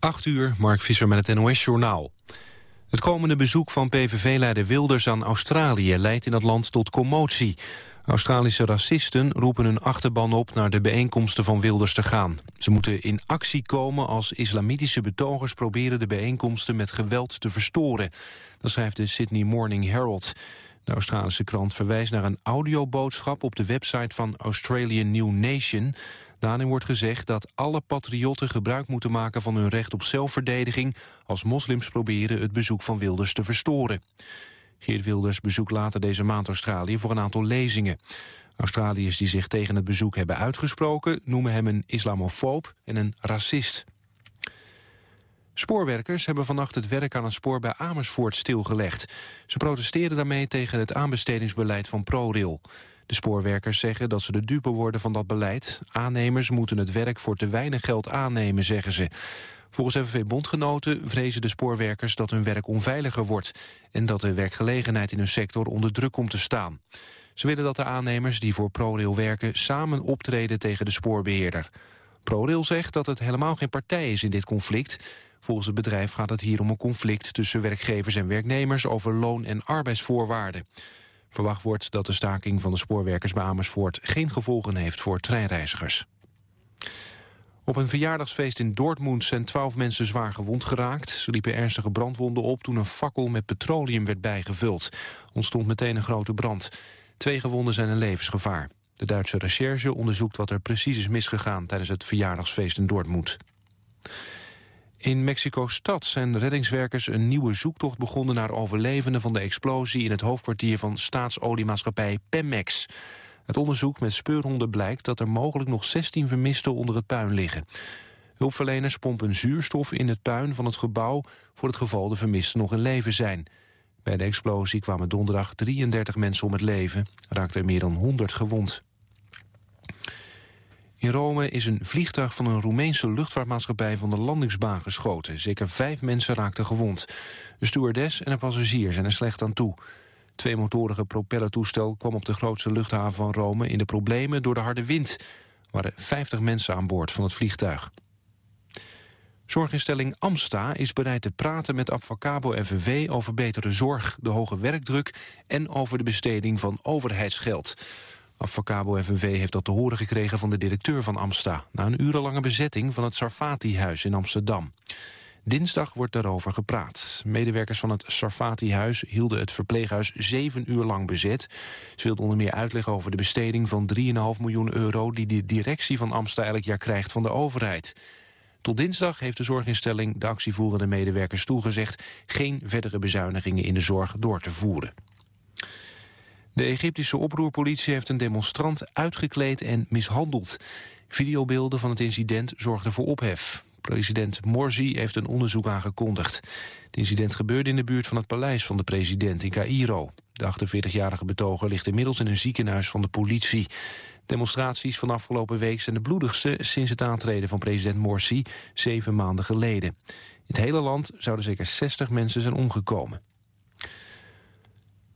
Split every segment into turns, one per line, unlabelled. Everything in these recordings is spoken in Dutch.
8 uur, Mark Visser met het NOS-journaal. Het komende bezoek van PVV-leider Wilders aan Australië... leidt in het land tot commotie. Australische racisten roepen hun achterban op... naar de bijeenkomsten van Wilders te gaan. Ze moeten in actie komen als islamitische betogers... proberen de bijeenkomsten met geweld te verstoren. Dat schrijft de Sydney Morning Herald. De Australische krant verwijst naar een audioboodschap... op de website van Australian New Nation... Daarin wordt gezegd dat alle patriotten gebruik moeten maken van hun recht op zelfverdediging als moslims proberen het bezoek van Wilders te verstoren. Geert Wilders bezoekt later deze maand Australië voor een aantal lezingen. Australiërs die zich tegen het bezoek hebben uitgesproken noemen hem een islamofoob en een racist. Spoorwerkers hebben vannacht het werk aan het spoor bij Amersfoort stilgelegd. Ze protesteren daarmee tegen het aanbestedingsbeleid van ProRail. De spoorwerkers zeggen dat ze de dupe worden van dat beleid. Aannemers moeten het werk voor te weinig geld aannemen, zeggen ze. Volgens FNV-bondgenoten vrezen de spoorwerkers dat hun werk onveiliger wordt... en dat de werkgelegenheid in hun sector onder druk komt te staan. Ze willen dat de aannemers die voor ProRail werken... samen optreden tegen de spoorbeheerder. ProRail zegt dat het helemaal geen partij is in dit conflict. Volgens het bedrijf gaat het hier om een conflict tussen werkgevers en werknemers... over loon- en arbeidsvoorwaarden. Verwacht wordt dat de staking van de spoorwerkers bij Amersfoort geen gevolgen heeft voor treinreizigers. Op een verjaardagsfeest in Dortmund zijn twaalf mensen zwaar gewond geraakt. Ze liepen ernstige brandwonden op toen een fakkel met petroleum werd bijgevuld. Ontstond meteen een grote brand. Twee gewonden zijn in levensgevaar. De Duitse recherche onderzoekt wat er precies is misgegaan tijdens het verjaardagsfeest in Dortmund. In Mexico-stad zijn reddingswerkers een nieuwe zoektocht begonnen... naar overlevenden van de explosie in het hoofdkwartier van staatsoliemaatschappij Pemex. Het onderzoek met speurhonden blijkt dat er mogelijk nog 16 vermisten onder het puin liggen. Hulpverleners pompen zuurstof in het puin van het gebouw... voor het geval de vermisten nog in leven zijn. Bij de explosie kwamen donderdag 33 mensen om het leven. Raakten er meer dan 100 gewond. In Rome is een vliegtuig van een Roemeense luchtvaartmaatschappij van de landingsbaan geschoten. Zeker vijf mensen raakten gewond. De stewardess en een passagier zijn er slecht aan toe. Twee motorige propellertoestel kwam op de grootste luchthaven van Rome in de problemen door de harde wind. Er waren 50 mensen aan boord van het vliegtuig. Zorginstelling Amsta is bereid te praten met Advocabo FNV over betere zorg, de hoge werkdruk en over de besteding van overheidsgeld. Avocabo FNV heeft dat te horen gekregen van de directeur van Amsta... na een urenlange bezetting van het Sarfati-huis in Amsterdam. Dinsdag wordt daarover gepraat. Medewerkers van het Sarfati-huis hielden het verpleeghuis zeven uur lang bezet. Ze wilden onder meer uitleg over de besteding van 3,5 miljoen euro... die de directie van Amsta elk jaar krijgt van de overheid. Tot dinsdag heeft de zorginstelling de actievoerende medewerkers toegezegd... geen verdere bezuinigingen in de zorg door te voeren. De Egyptische oproerpolitie heeft een demonstrant uitgekleed en mishandeld. Videobeelden van het incident zorgden voor ophef. President Morsi heeft een onderzoek aangekondigd. Het incident gebeurde in de buurt van het paleis van de president in Cairo. De 48-jarige betoger ligt inmiddels in een ziekenhuis van de politie. Demonstraties van afgelopen week zijn de bloedigste sinds het aantreden van president Morsi zeven maanden geleden. In het hele land zouden zeker 60 mensen zijn omgekomen.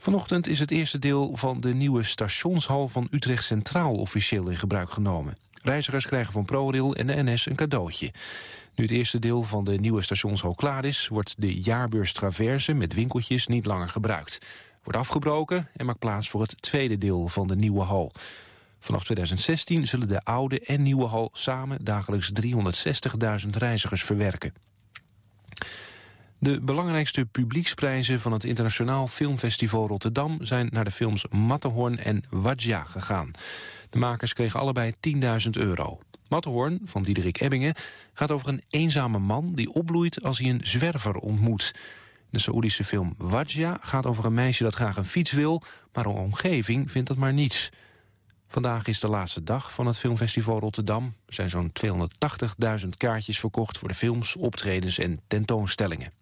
Vanochtend is het eerste deel van de nieuwe stationshal van Utrecht Centraal officieel in gebruik genomen. Reizigers krijgen van ProRail en de NS een cadeautje. Nu het eerste deel van de nieuwe stationshal klaar is... wordt de jaarbeurs Traverse met winkeltjes niet langer gebruikt. Wordt afgebroken en maakt plaats voor het tweede deel van de nieuwe hal. Vanaf 2016 zullen de oude en nieuwe hal samen dagelijks 360.000 reizigers verwerken. De belangrijkste publieksprijzen van het Internationaal Filmfestival Rotterdam... zijn naar de films Matterhorn en Wadja gegaan. De makers kregen allebei 10.000 euro. Matterhorn, van Diederik Ebbingen, gaat over een eenzame man... die opbloeit als hij een zwerver ontmoet. De Saoedische film Wadja gaat over een meisje dat graag een fiets wil... maar een omgeving vindt dat maar niets. Vandaag is de laatste dag van het filmfestival Rotterdam. Er zijn zo'n 280.000 kaartjes verkocht voor de films, optredens en tentoonstellingen.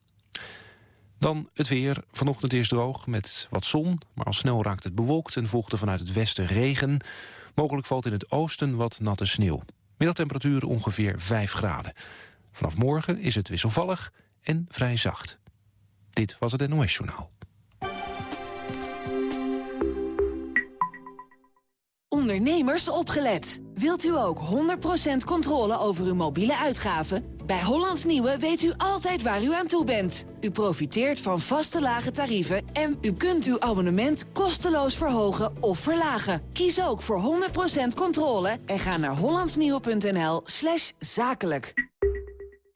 Dan het weer. Vanochtend eerst droog met wat zon, maar al snel raakt het bewolkt en volgt er vanuit het westen regen. Mogelijk valt in het oosten wat natte sneeuw. Middagtemperatuur ongeveer 5 graden. Vanaf morgen is het wisselvallig en vrij zacht. Dit was het NOS Journaal.
Ondernemers opgelet. Wilt u ook 100% controle over uw mobiele uitgaven? Bij Hollands Nieuwe weet u altijd waar u aan toe bent. U profiteert van vaste lage tarieven en u kunt uw abonnement kosteloos verhogen of verlagen. Kies ook voor 100% controle en ga naar hollandsnieuwe.nl slash zakelijk.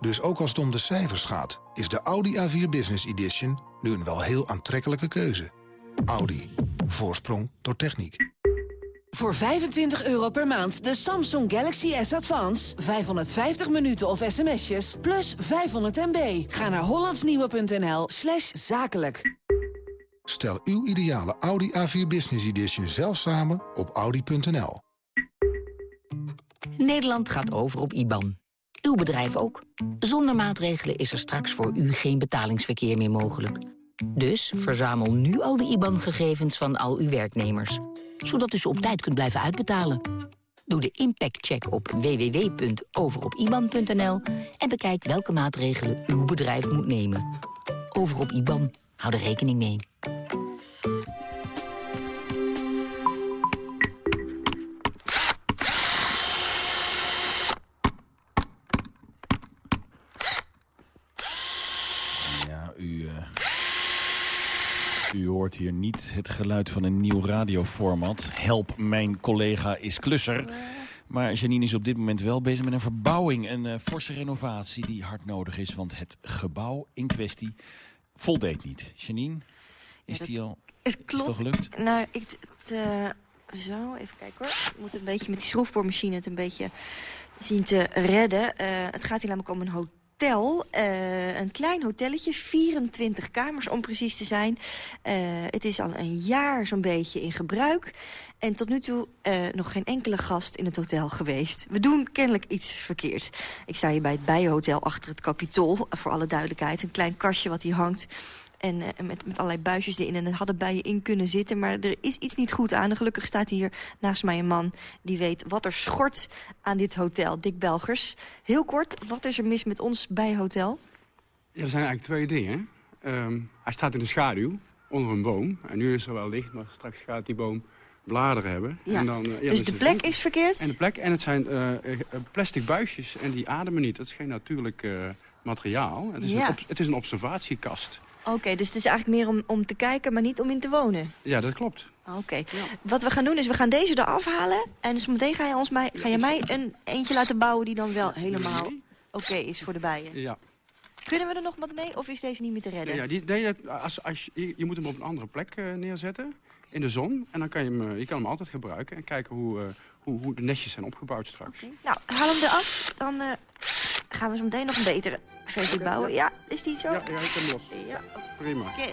Dus ook als het om de cijfers gaat, is de Audi A4 Business Edition nu een wel heel aantrekkelijke keuze. Audi. Voorsprong door techniek.
Voor 25 euro per maand de Samsung Galaxy S Advance. 550 minuten of sms'jes, plus 500 MB. Ga naar hollandsnieuwe.nl slash zakelijk.
Stel uw ideale Audi A4 Business Edition zelf samen op audi.nl.
Nederland gaat over op IBAN. Uw bedrijf ook. Zonder maatregelen is er straks voor u geen betalingsverkeer meer mogelijk. Dus verzamel nu al de IBAN-gegevens van al uw werknemers. Zodat u ze op tijd kunt blijven uitbetalen. Doe de impactcheck op www.overopiban.nl en bekijk welke maatregelen uw bedrijf moet nemen. Over op IBAN. Hou er rekening mee.
U hoort hier niet het geluid van een nieuw radioformat. Help, mijn collega is klusser. Maar Janine is op dit moment wel bezig met een verbouwing. Een uh, forse renovatie die hard nodig is. Want het gebouw in kwestie voldeed niet. Janine, is
Ja, dat-
die al
Het
is het
klopt.
gelukt?
Nou, ik, het, eh, zo, even kijken hoor. Ik moet een beetje met die schroefboormachine het een beetje zien te redden. Eh, het gaat hier namelijk om een hotel. Eh, een klein hotelletje, 24 kamers om precies te zijn. Eh, het is al een jaar zo'n beetje in gebruik. En tot nu toe eh, nog geen enkele gast in het hotel geweest. We doen kennelijk iets verkeerd. Ik sta hier bij het Bijenhotel achter het kapitool. Voor alle duidelijkheid. Een klein kastje wat hier hangt. En eh, met, met allerlei buisjes erin. En er hadden bijen in kunnen zitten. Maar er is iets niet goed aan. En gelukkig staat hier naast mij een man die weet wat er schort aan dit hotel. Dick Belgers. Heel kort, wat is er mis met ons bijenhotel?
Ja, er zijn eigenlijk twee dingen. Ehm, hij staat in de schaduw, onder een boom. En nu is er wel licht, maar straks gaat die boom bladeren hebben.
Ja.
En dan, eh, ja,
dus de plek
goed.
is verkeerd?
En de plek, en het zijn eh, plastic buisjes en die ademen niet. Dat is geen natuurlijk materiaal. Het is,
Ja.
een, het is een observatiekast.
Oké, dus het is eigenlijk meer om, om te kijken, maar niet om in te wonen.
Ja, dat klopt.
Oké. Wat we gaan doen is, we gaan deze eraf halen. En zometeen ga je, ons mij, ga je mij een eentje laten bouwen die dan wel helemaal oké is voor de bijen.
Ja.
Kunnen we er nog wat mee of is deze niet meer te redden?
Ja, die, het- als, als je, je moet hem op een andere plek eh, neerzetten, in de zon. En dan kan je hem, eh, je kan hem altijd gebruiken en kijken hoe, eh, hoe, hoe de nestjes zijn opgebouwd straks.
Nou, haal hem eraf. Dan eh, gaan we zo meteen nog een betere versie bouwen. Ja, is die zo?
Ja, ja, ik hem los.
Ja,
Prima.
oké.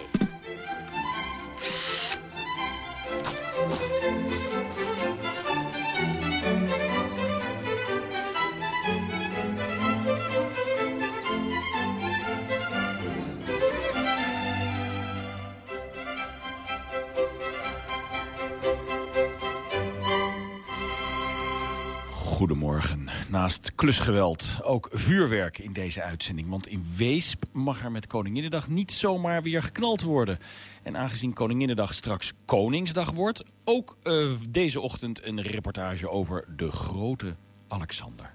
Goedemorgen. Naast klusgeweld ook vuurwerk in deze uitzending. Want in Weesp mag er met Koninginnedag niet zomaar weer geknald worden. En aangezien Koninginnedag straks Koningsdag wordt... ook eh, deze ochtend een reportage over de grote Alexander.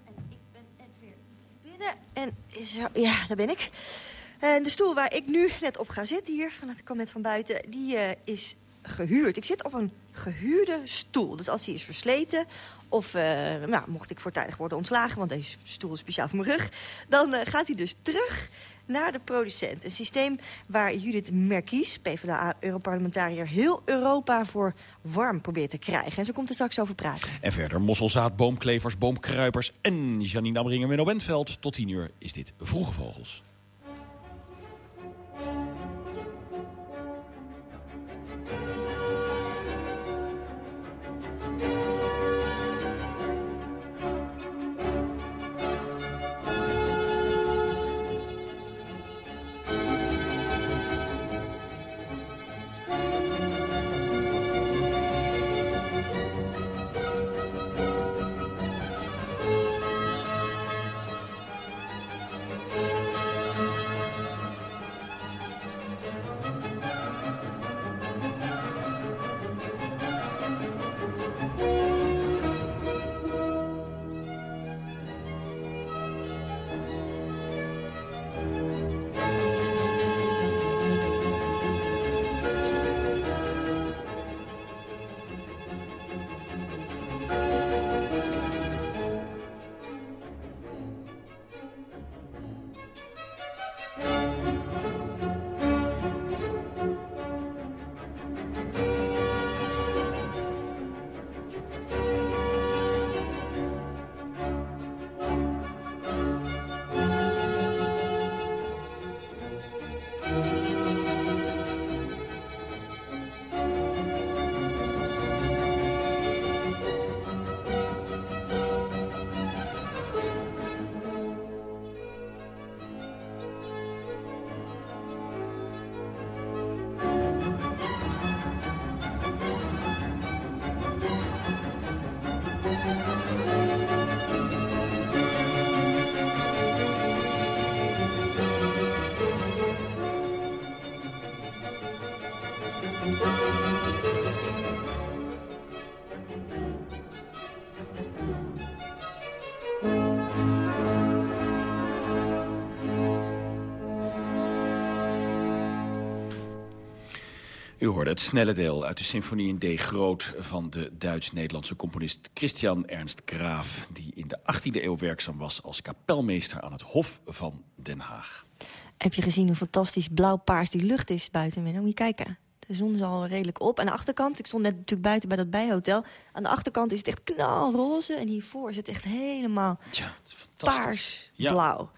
Binnen en zo, ja, daar ben ik. En de stoel waar ik nu net op ga zitten hier, van ik kwam net van buiten, die eh, is gehuurd. Ik zit op een gehuurde stoel. Dus als die is versleten of eh, nou, mocht ik voortijdig worden ontslagen, want deze stoel is speciaal voor mijn rug, dan eh, gaat hij dus terug naar de producent. Een systeem waar Judith Merkies, PvdA-europarlementariër, heel Europa voor warm probeert te krijgen. En ze komt er straks over praten.
En verder mosselzaad, boomklevers, boomkruipers en Janine Abbring en Menno Bentveld. Tot 10 uur is dit Vroege Vogels. U hoorde het snelle deel uit de symfonie in D groot van de Duits-Nederlandse componist Christian Ernst Graaf, die in de 18e eeuw werkzaam was als kapelmeester aan het Hof van Den Haag.
Heb je gezien hoe fantastisch blauw-paars die lucht is buiten? Moet je kijken. De zon is al redelijk op. Aan de achterkant, ik stond net natuurlijk buiten bij dat bijhotel. Aan de achterkant is het echt knalroze. En hiervoor is het echt helemaal
fantastisch.
paars-blauw.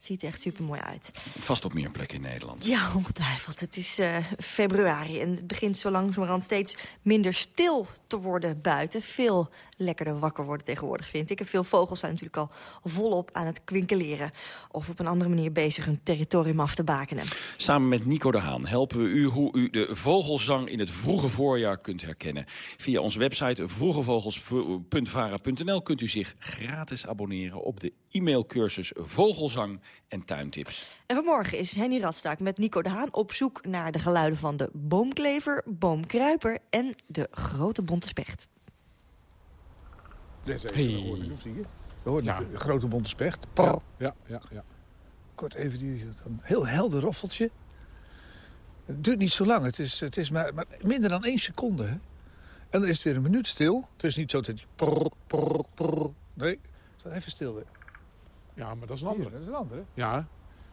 Het ziet er echt super mooi uit.
Vast op meer plekken in Nederland.
Ja, ongetwijfeld. Het is eh, februari en het begint zo langzamerhand steeds minder stil te worden buiten. Veel lekkerder wakker worden tegenwoordig, vind ik. En veel vogels zijn natuurlijk al volop aan het kwinkeleren. Of op een andere manier bezig hun territorium af te bakenen.
Samen met Nico de Haan helpen we u hoe u de vogelzang in het vroege voorjaar kunt herkennen. Via onze website vroegevogels.vara.nl kunt u zich gratis abonneren op de e-mailcursus Vogelzang en Tuintips.
En vanmorgen is Henny Radstaak met Nico de Haan op zoek naar de geluiden van de boomklever, boomkruiper en de grote bonte specht.
Hey. Je hoort
Ja.
de grote bonte specht.
Ja, ja, ja.
Kort even die, een heel helder roffeltje. Het duurt niet zo lang. Het is, het is maar, maar minder dan één seconde. Hè? En dan is het weer een minuut stil. Het is niet zo dat prrr. Nee, het is even stil weer.
Ja, maar dat is een andere.
Dat is een andere.
Ja,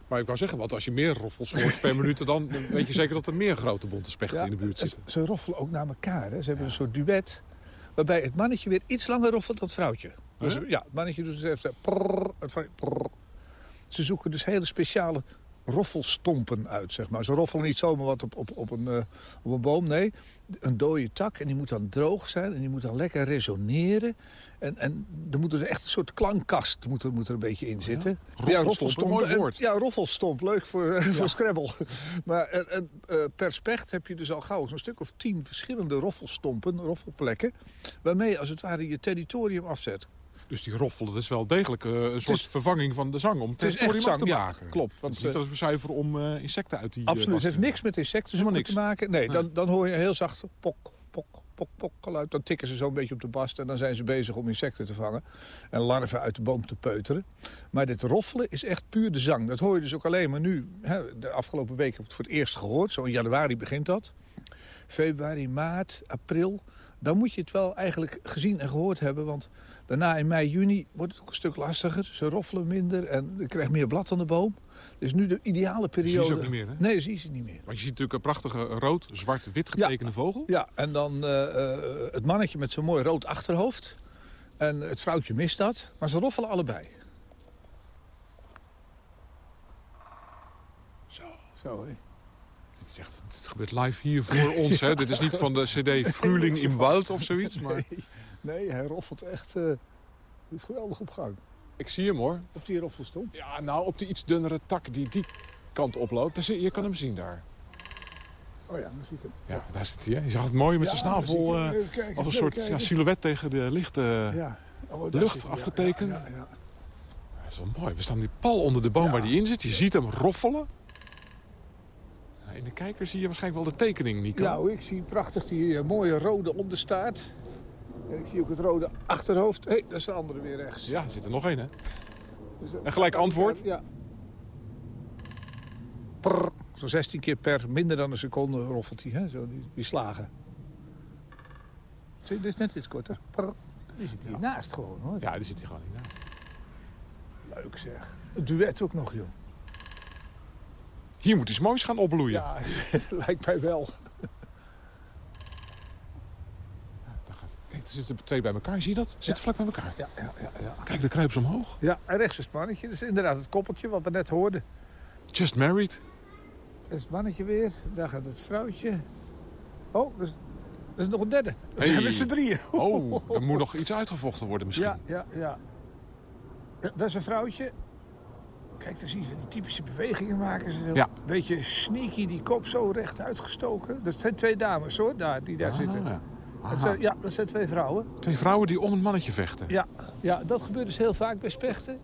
maar ik wou zeggen, want als je meer roffels hoort per minuut... dan weet je zeker dat er meer grote bonte spechten in de buurt zitten.
Ze roffelen ook naar elkaar. Hè. Ze hebben een soort duet. Waarbij het mannetje weer iets langer roffelt dan het vrouwtje. Dus,
Huh?
ja, het mannetje doet dus even... prrr, het vrouwtje prrr. Ze zoeken dus hele speciale roffelstompen uit, zeg maar. Ze roffelen niet zomaar wat op, op, op, een, eh, op een boom, nee. Een dode tak en die moet dan droog zijn en die moet dan lekker resoneren. En, en er moet er echt een soort klankkast moet er, moet er een beetje in zitten.
Roffelstomp,
En-
woord.
Ja, roffelstomp, leuk voor, eh, voor Scrabble. Maar en, en, eh, per specht heb je dus al gauw zo'n stuk of tien verschillende roffelstompen, roffelplekken... waarmee als het ware je territorium afzet.
Dus die roffel, dat is wel degelijk eh, een soort
is-
vervanging van de zang... om het
is echt
te
ja,
maken.
klopt,
Want het is niet
eh,
dat we zuiver om eh, insecten uit die...
Absoluut, het heeft niks met insecten te maken. Nee,
Nee.
dan, dan hoor je heel zacht pok, pok, pok, pok geluid. Dan tikken ze zo'n beetje op de bast en dan zijn ze bezig om insecten te vangen. En larven uit de boom te peuteren. Maar dit roffelen is echt puur de zang. Dat hoor je dus ook alleen maar nu. Hè, de afgelopen week heb ik het voor het eerst gehoord. Zo in januari begint dat. Februari, maart, april. Dan moet je het wel eigenlijk gezien en gehoord hebben. Want daarna in mei, juni wordt het ook een stuk lastiger. Ze roffelen minder en je krijgt meer blad aan de boom. Dus nu de ideale
Zie
periode.
je ze ook niet meer, hè?
Nee, zie je ze niet meer.
Want je ziet natuurlijk een prachtige rood, zwart, wit getekende vogel.
Ja, en dan eh, eh, het mannetje met zo'n mooi rood achterhoofd. En het vrouwtje mist dat, maar ze roffelen allebei.
Zo.
Zo, hè.
Dit, is echt, dit gebeurt live hier voor ons. Hè? Dit is niet van de cd Fruling im Wald of zoiets. Maar
Nee, nee, hij roffelt echt... eh is geweldig op gang.
ik zie hem hoor.
Op die roffelstomp.
Ja, nou op die iets dunnere tak die die kant oploopt. Daar zit, je kan hem zien daar.
Oh ja, dan zie ik hem.
Ja, daar zit hij. Hè? Je zag het mooi met zijn
zie
snavel eh,
kijken,
als een soort ja, silhouet tegen de lichte...
Ja. Oh, daar
lucht
hij,
afgetekend.
Ja, ja, ja.
Dat is wel mooi. We staan die pal onder de boom waar die in zit. Je ziet hem roffelen. In de kijker zie je waarschijnlijk wel de tekening, Nico.
Hoor, ik zie prachtig die eh, mooie rode onderstaart. En ik zie ook het rode achterhoofd. Hé, hey, dat is de andere weer rechts.
Ja, er zit er nog één, hè?
Dus, eh,
En gelijk antwoord?
Ja. Zo'n 16 keer per minder dan een seconde roffelt hij, hè? Zo, die, die slagen. Zie dit is net iets korter. Prrr. Die zit hier naast gewoon, hoor.
Ja, die zit hier gewoon niet naast.
Leuk zeg. Het duet ook nog, joh.
Hier moet iets moois gaan opbloeien.
Ja, lijkt mij wel.
Daar gaat- Kijk, er zitten twee bij elkaar. Zie je dat? Ze zitten vlak bij elkaar.
Ja, ja, ja. Ja,
Kijk, de kruipen ze omhoog.
ja en rechts is het mannetje. Dat is inderdaad het koppeltje wat we net hoorden.
Just married.
Dat is het mannetje weer. Daar gaat het vrouwtje. Oh, is, er is nog een derde. We
Hey.
zijn met z'n drieën.
Oh, er moet nog iets uitgevochten worden misschien.
Ja, ja, ja. Ja, Dat is een vrouwtje. Kijk, dan zie je die typische bewegingen maken ze. Zo.
Ja.
Beetje sneaky, die kop zo recht uitgestoken. Dat zijn twee dames hoor, daar, die daar
Ah,
zitten.
ja.
Dat
Aha.
zijn, ja, dat zijn twee vrouwen.
Twee vrouwen die om een mannetje vechten.
Ja, ja, dat gebeurt dus heel vaak bij spechten.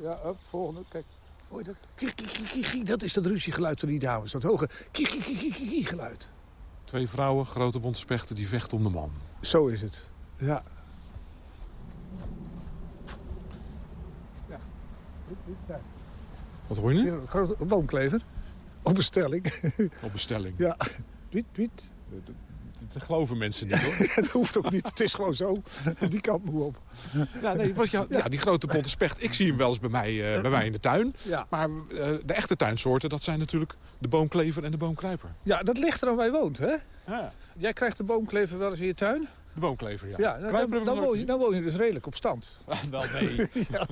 Ja, op, volgende, kijk. Hoor dat? Kie, kie, kie, kie, kie, Dat is dat ruziegeluid van die dames. Dat hoge kie, kie, kie, kie, kie, kie geluid.
Twee vrouwen, grote bonte spechten, die vechten om de man.
Zo is het. Ja.
Wat hoor je nu?
Een grote boomklever. Op bestelling.
Op bestelling.
Ja. Tweet, tweet.
Dat, geloven mensen niet hoor.
Dat hoeft ook niet. Het is gewoon zo. Die kant moet op.
Ja, nee, ja, die grote bonte specht, ik zie hem wel eens bij mij, eh, bij mij in de tuin.
Ja.
Maar eh, de echte tuinsoorten, dat zijn natuurlijk de boomklever en de boomkruiper.
ja, dat ligt er aan waar je woont, hè?
Ja.
Jij krijgt de boomklever wel eens in je tuin?
De boomklever, ja.
Ja, dan,
Kruiper
dan, dan, woon je, dan woon je dus redelijk op stand.
gezien. Wel, nee.
Ja.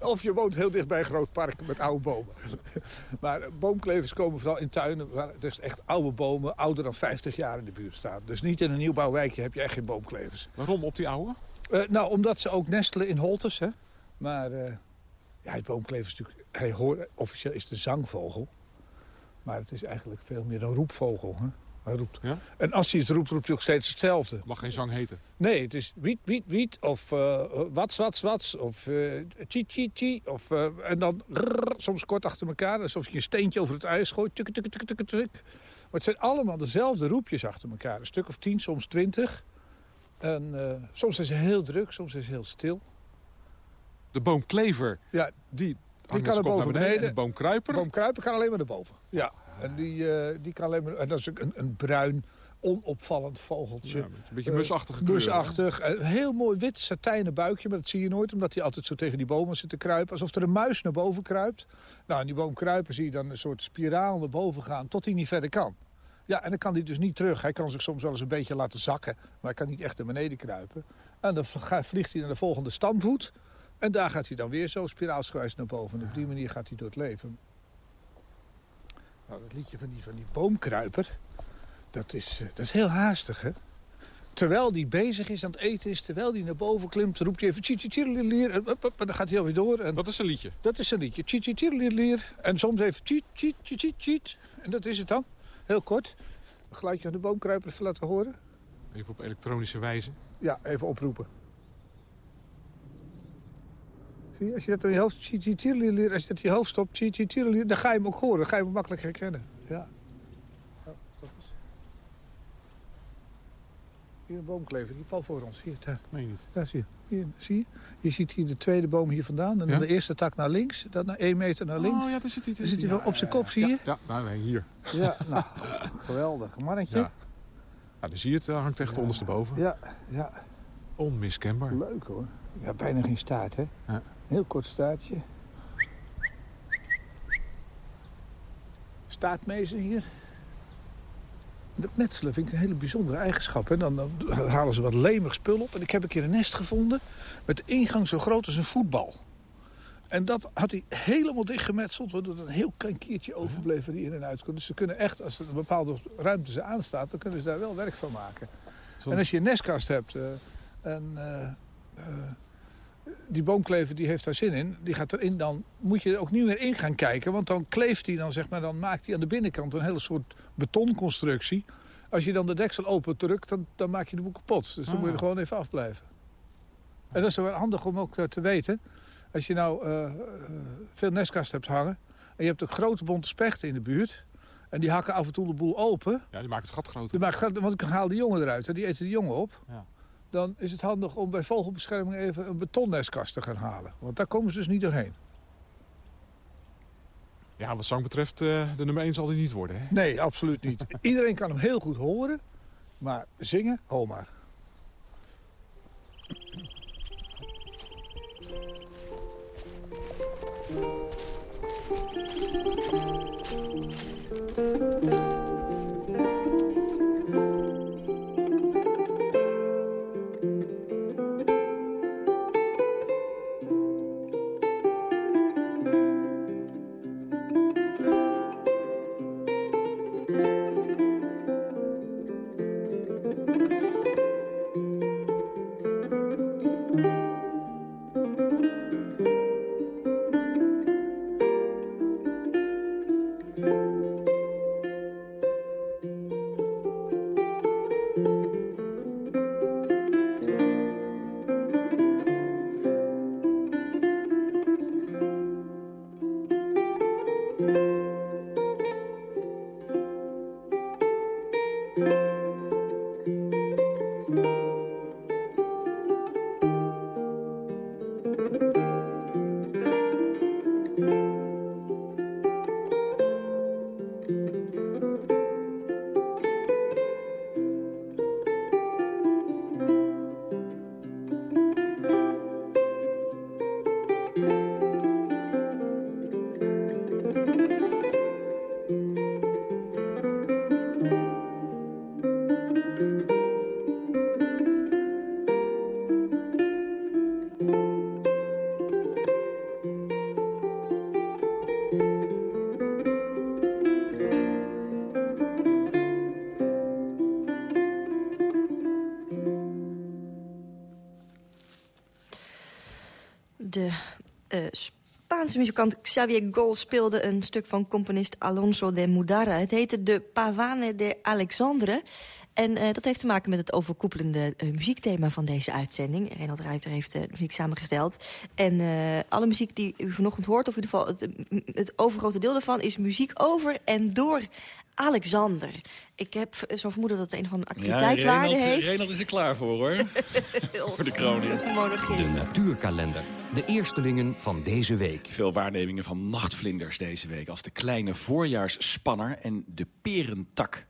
Of je woont heel dicht bij een groot park met oude bomen. Maar boomklevers komen vooral in tuinen waar dus echt oude bomen, ouder dan 50 jaar in de buurt staan. Dus niet in een nieuwbouwwijkje heb je echt geen boomklevers.
Waarom op die oude?
Eh, nou, omdat ze ook nestelen in holtes, hè. Maar eh ja, die boomklever is natuurlijk... Hij hoort, officieel is het een zangvogel. Maar het is eigenlijk veel meer een roepvogel, hè. Hij roept.
Ja?
En als hij het roept, roept hij ook steeds hetzelfde.
Mag geen zang heten.
Nee, het is wiet, wiet, wiet. Of eh wats, wats, wats. Of chi, chi, chi. Of, eh, en dan rrr, soms kort achter elkaar. Alsof je een steentje over het ijs gooit. Tuk, tuk, tuk, tuk, tuk. Maar het zijn allemaal dezelfde roepjes achter elkaar. Een stuk of tien, soms twintig. En soms is het heel druk, soms is het heel stil.
De boomklever,
Ja,
die,
kan
hangt
er boven beneden.
En de boomkruiper,
boomkruiper kan alleen maar naar boven. Ja, en die, eh, die kan alleen maar... En dat is ook een, een bruin, onopvallend vogeltje.
ja, een beetje
Eh,
musachtige kleur.
Busachtig. Een heel mooi wit satijnen buikje, maar dat zie je nooit... omdat hij altijd zo tegen die bomen zit te kruipen. Alsof er een muis naar boven kruipt. Nou, in die boomkruipen zie je dan een soort spiraal naar boven gaan... tot hij niet verder kan. Ja, en dan kan hij dus niet terug. Hij kan zich soms wel eens een beetje laten zakken... maar hij kan niet echt naar beneden kruipen. En dan vl- vliegt hij naar de volgende stamvoet... en daar gaat hij dan weer zo spiraalsgewijs naar boven. En op die manier gaat hij door het leven. Nou, dat liedje van die, van die boomkruiper... dat is, eh, dat is heel haastig, hè? terwijl die bezig is aan het eten is, terwijl die naar boven klimt, roept hij even tjitjitjirlier en, en dan gaat hij alweer door. En
Dat is een liedje.
dat is een liedje, tjitjitjirlier en soms even tjit, tjit, tjit, tjit, tjit. En dat is het dan, heel kort. Een geluidje van de boomkruiper even laten horen.
Even op elektronische wijze.
Ja, even oproepen. Zie je, als je dat in je hoofd, als je dat in je hoofd stopt, tjitjitjirlier, dan ga je hem ook horen, dan ga je hem makkelijk herkennen. Ja. Ja, dat is... Hier een boomklever, die valt voor ons. Hier, daar.
Meen je niet.
Daar zie je. Hier, zie je? Je ziet hier de tweede boom hier vandaan. En dan
Ja?
de eerste tak naar links. Dan naar één meter naar links.
Oh ja, daar zit hij.
Dan zit hij wel op zijn kop, zie je?
Ja, nou, nee, hier.
Ja, nou, geweldig. Mannetje.
Ja. Ja, dan zie je het, hij hangt echt
Ja.
ondersteboven.
Ja, ja,
Onmiskenbaar.
leuk hoor. Ja, bijna geen staart, hè?
Ja.
Heel kort staartje. Staartmezen hier. Dat metselen vind ik een hele bijzondere eigenschap. Hè? Dan, dan halen ze wat lemig spul op. En ik heb een keer een nest gevonden met de ingang zo groot als een voetbal. En dat had hij helemaal dichtgemetseld, waardoor er een heel klein kiertje overbleef die in en uit kon. Dus ze kunnen echt, als er een bepaalde ruimte ze aanstaat, dan kunnen ze daar wel werk van maken. En als je een nestkast hebt eh, en eh, eh, die boomklever die heeft daar zin in, die gaat erin, dan moet je er ook niet meer in gaan kijken. Want dan kleeft hij, dan, zeg maar, dan maakt hij aan de binnenkant een hele soort betonconstructie. Als je dan de deksel open drukt, dan, dan maak je de boel kapot. Dus dan
Ah.
moet je er gewoon even afblijven. En dat is wel handig om ook eh, te weten. Als je nou eh, eh, veel nestkasten hebt hangen... en je hebt ook grote bonte spechten in de buurt... en die hakken af en toe de boel open...
Ja, die maakt het gat groter.
Die maakt gat- want ik haal die jongen eruit, hè, die eten die jongen op.
Ja.
Dan is het handig om bij vogelbescherming even een betonnestkast te gaan halen. Want daar komen ze dus niet doorheen.
Ja, wat zang betreft, eh, de nummer 1 zal die niet worden. Hè?
Nee, absoluut niet. Iedereen kan hem heel goed horen. Maar zingen, oh maar.
Xavier Gol speelde een stuk van componist Alonso de Mudara. Het heette De Pavane de Alexandre. En uh, dat heeft te maken met het overkoepelende uh, muziekthema van deze uitzending. Renald Ruiter heeft de muziek samengesteld. En alle muziek die u vanochtend hoort, of in ieder geval het, het overgrote deel daarvan... is muziek over en door Alexander. Ik heb zo vermoeden dat het een van de activiteitswaarde ja, heeft.
Renald is er klaar voor, hoor. voor de kroning.
De natuurkalender. De eerstelingen van deze week.
Veel waarnemingen van nachtvlinders deze week... als de kleine voorjaarsspanner en de perentak.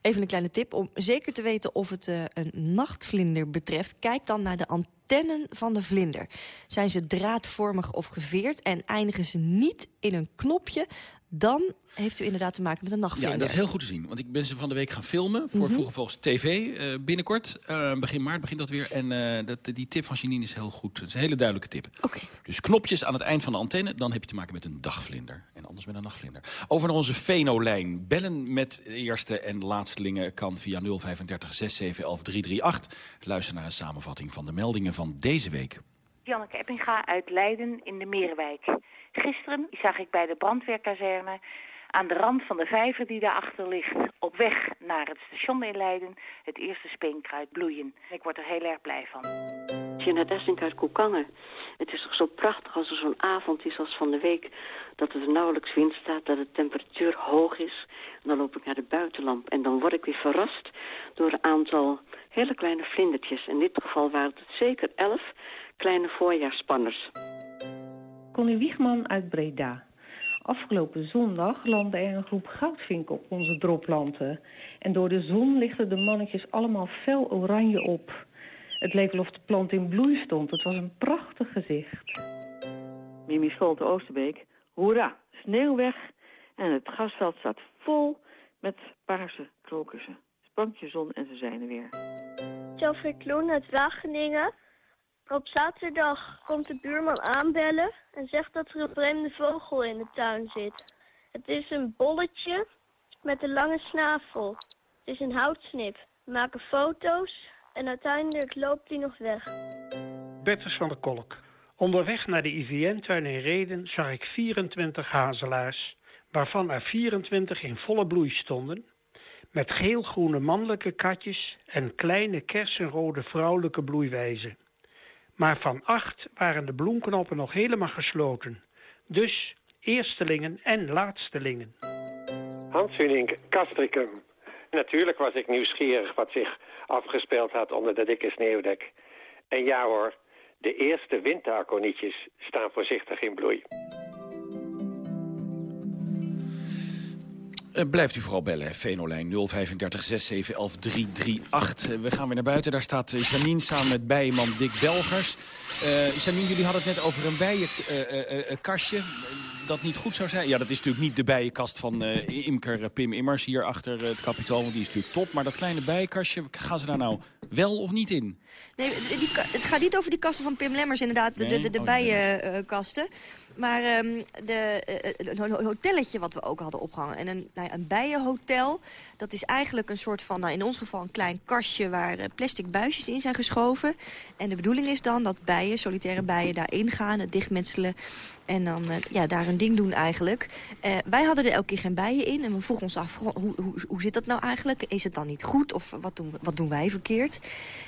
Even een kleine tip om zeker te weten of het uh, een nachtvlinder betreft. Kijk dan naar de antennen van de vlinder. Zijn ze draadvormig of geveerd en eindigen ze niet in een knopje dan heeft u inderdaad te maken met een nachtvlinder.
Ja, dat is heel goed te zien. Want ik ben ze van de week gaan filmen voor mm Vroeger Volgens TV. Uh, binnenkort, uh, begin maart begint dat weer. En uh, dat, die tip van Janine is heel goed. Het is een hele duidelijke tip.
Oké.
Dus knopjes aan het eind van de antenne, dan heb je te maken met een dagvlinder. En anders met een nachtvlinder. Over naar onze Venolijn. Bellen met eerste en laatstelingen kan via 035 6711 338. Luister naar een samenvatting van de meldingen van deze week.
Janneke Eppinga uit Leiden in de Meerwijk. Gisteren zag ik bij de brandweerkazerne aan de rand van de vijver die daarachter ligt... op weg naar het station in Leiden het eerste speenkruid bloeien. Ik word er heel erg blij van.
Jeanette Essink uit Koekangen. Het is toch zo prachtig als er zo'n avond is als van de week... dat er nauwelijks wind staat, dat de temperatuur hoog is. En dan loop ik naar de buitenlamp en dan word ik weer verrast... door een aantal hele kleine vlindertjes. In dit geval waren het zeker elf kleine voorjaarspanners.
Connie Wiegman uit Breda. Afgelopen zondag landde er een groep goudvinken op onze dropplanten. En door de zon lichten de mannetjes allemaal fel oranje op. Het leek alsof de plant in bloei stond. Het was een prachtig gezicht.
Mimi Scholte Oosterbeek. Hoera, sneeuw weg. En het grasveld staat vol met paarse krokussen. Sprankje zon en ze zijn er weer.
Joffrey Kloen uit Wageningen. Op zaterdag komt de buurman aanbellen en zegt dat er een vreemde vogel in de tuin zit. Het is een bolletje met een lange snavel. Het is een houtsnip. We maken foto's en uiteindelijk loopt hij nog weg.
Bertus van der Kolk. Onderweg naar de IVN-tuin in Reden zag ik 24 hazelaars, waarvan er 24 in volle bloei stonden, met geelgroene mannelijke katjes en kleine kersenrode vrouwelijke bloeiwijzen. Maar van acht waren de bloemknoppen nog helemaal gesloten. Dus eerstelingen en laatstelingen.
Hans Hunink, Castricum. Natuurlijk was ik nieuwsgierig wat zich afgespeeld had onder de dikke sneeuwdek. En ja hoor, de eerste winteraconietjes staan voorzichtig in bloei.
Uh, blijft u vooral bellen, Venolijn 035 6711 338. Uh, we gaan weer naar buiten. Daar staat uh, Janine samen met bijenman Dick Belgers. Uh, Janine, jullie hadden het net over een bijenkastje dat niet goed zou zijn. Ja, dat is natuurlijk niet de bijenkast van imker Pim Immers hier achter het kapitool. Want die is natuurlijk top. Maar dat kleine bijenkastje, gaan ze daar nou wel of niet in?
Nee, die, het gaat niet over die kasten van Pim Lemmers inderdaad, de, de, de oh, bijenkasten. Maar um, de, uh, hotelletje wat we ook hadden opgehangen. En een, nou een bijenhotel, dat is eigenlijk een soort van, nou in ons geval een klein kastje... waar uh, plastic buisjes in zijn geschoven. En de bedoeling is dan dat bijen, solitaire bijen, daarin gaan, het dichtmetselen... En dan uh, ja, daar een ding doen eigenlijk. Uh, wij hadden er elke keer geen bijen in. En we vroegen ons af, hoe, hoe, hoe zit dat nou eigenlijk? Is het dan niet goed? Of wat doen, wat doen wij verkeerd?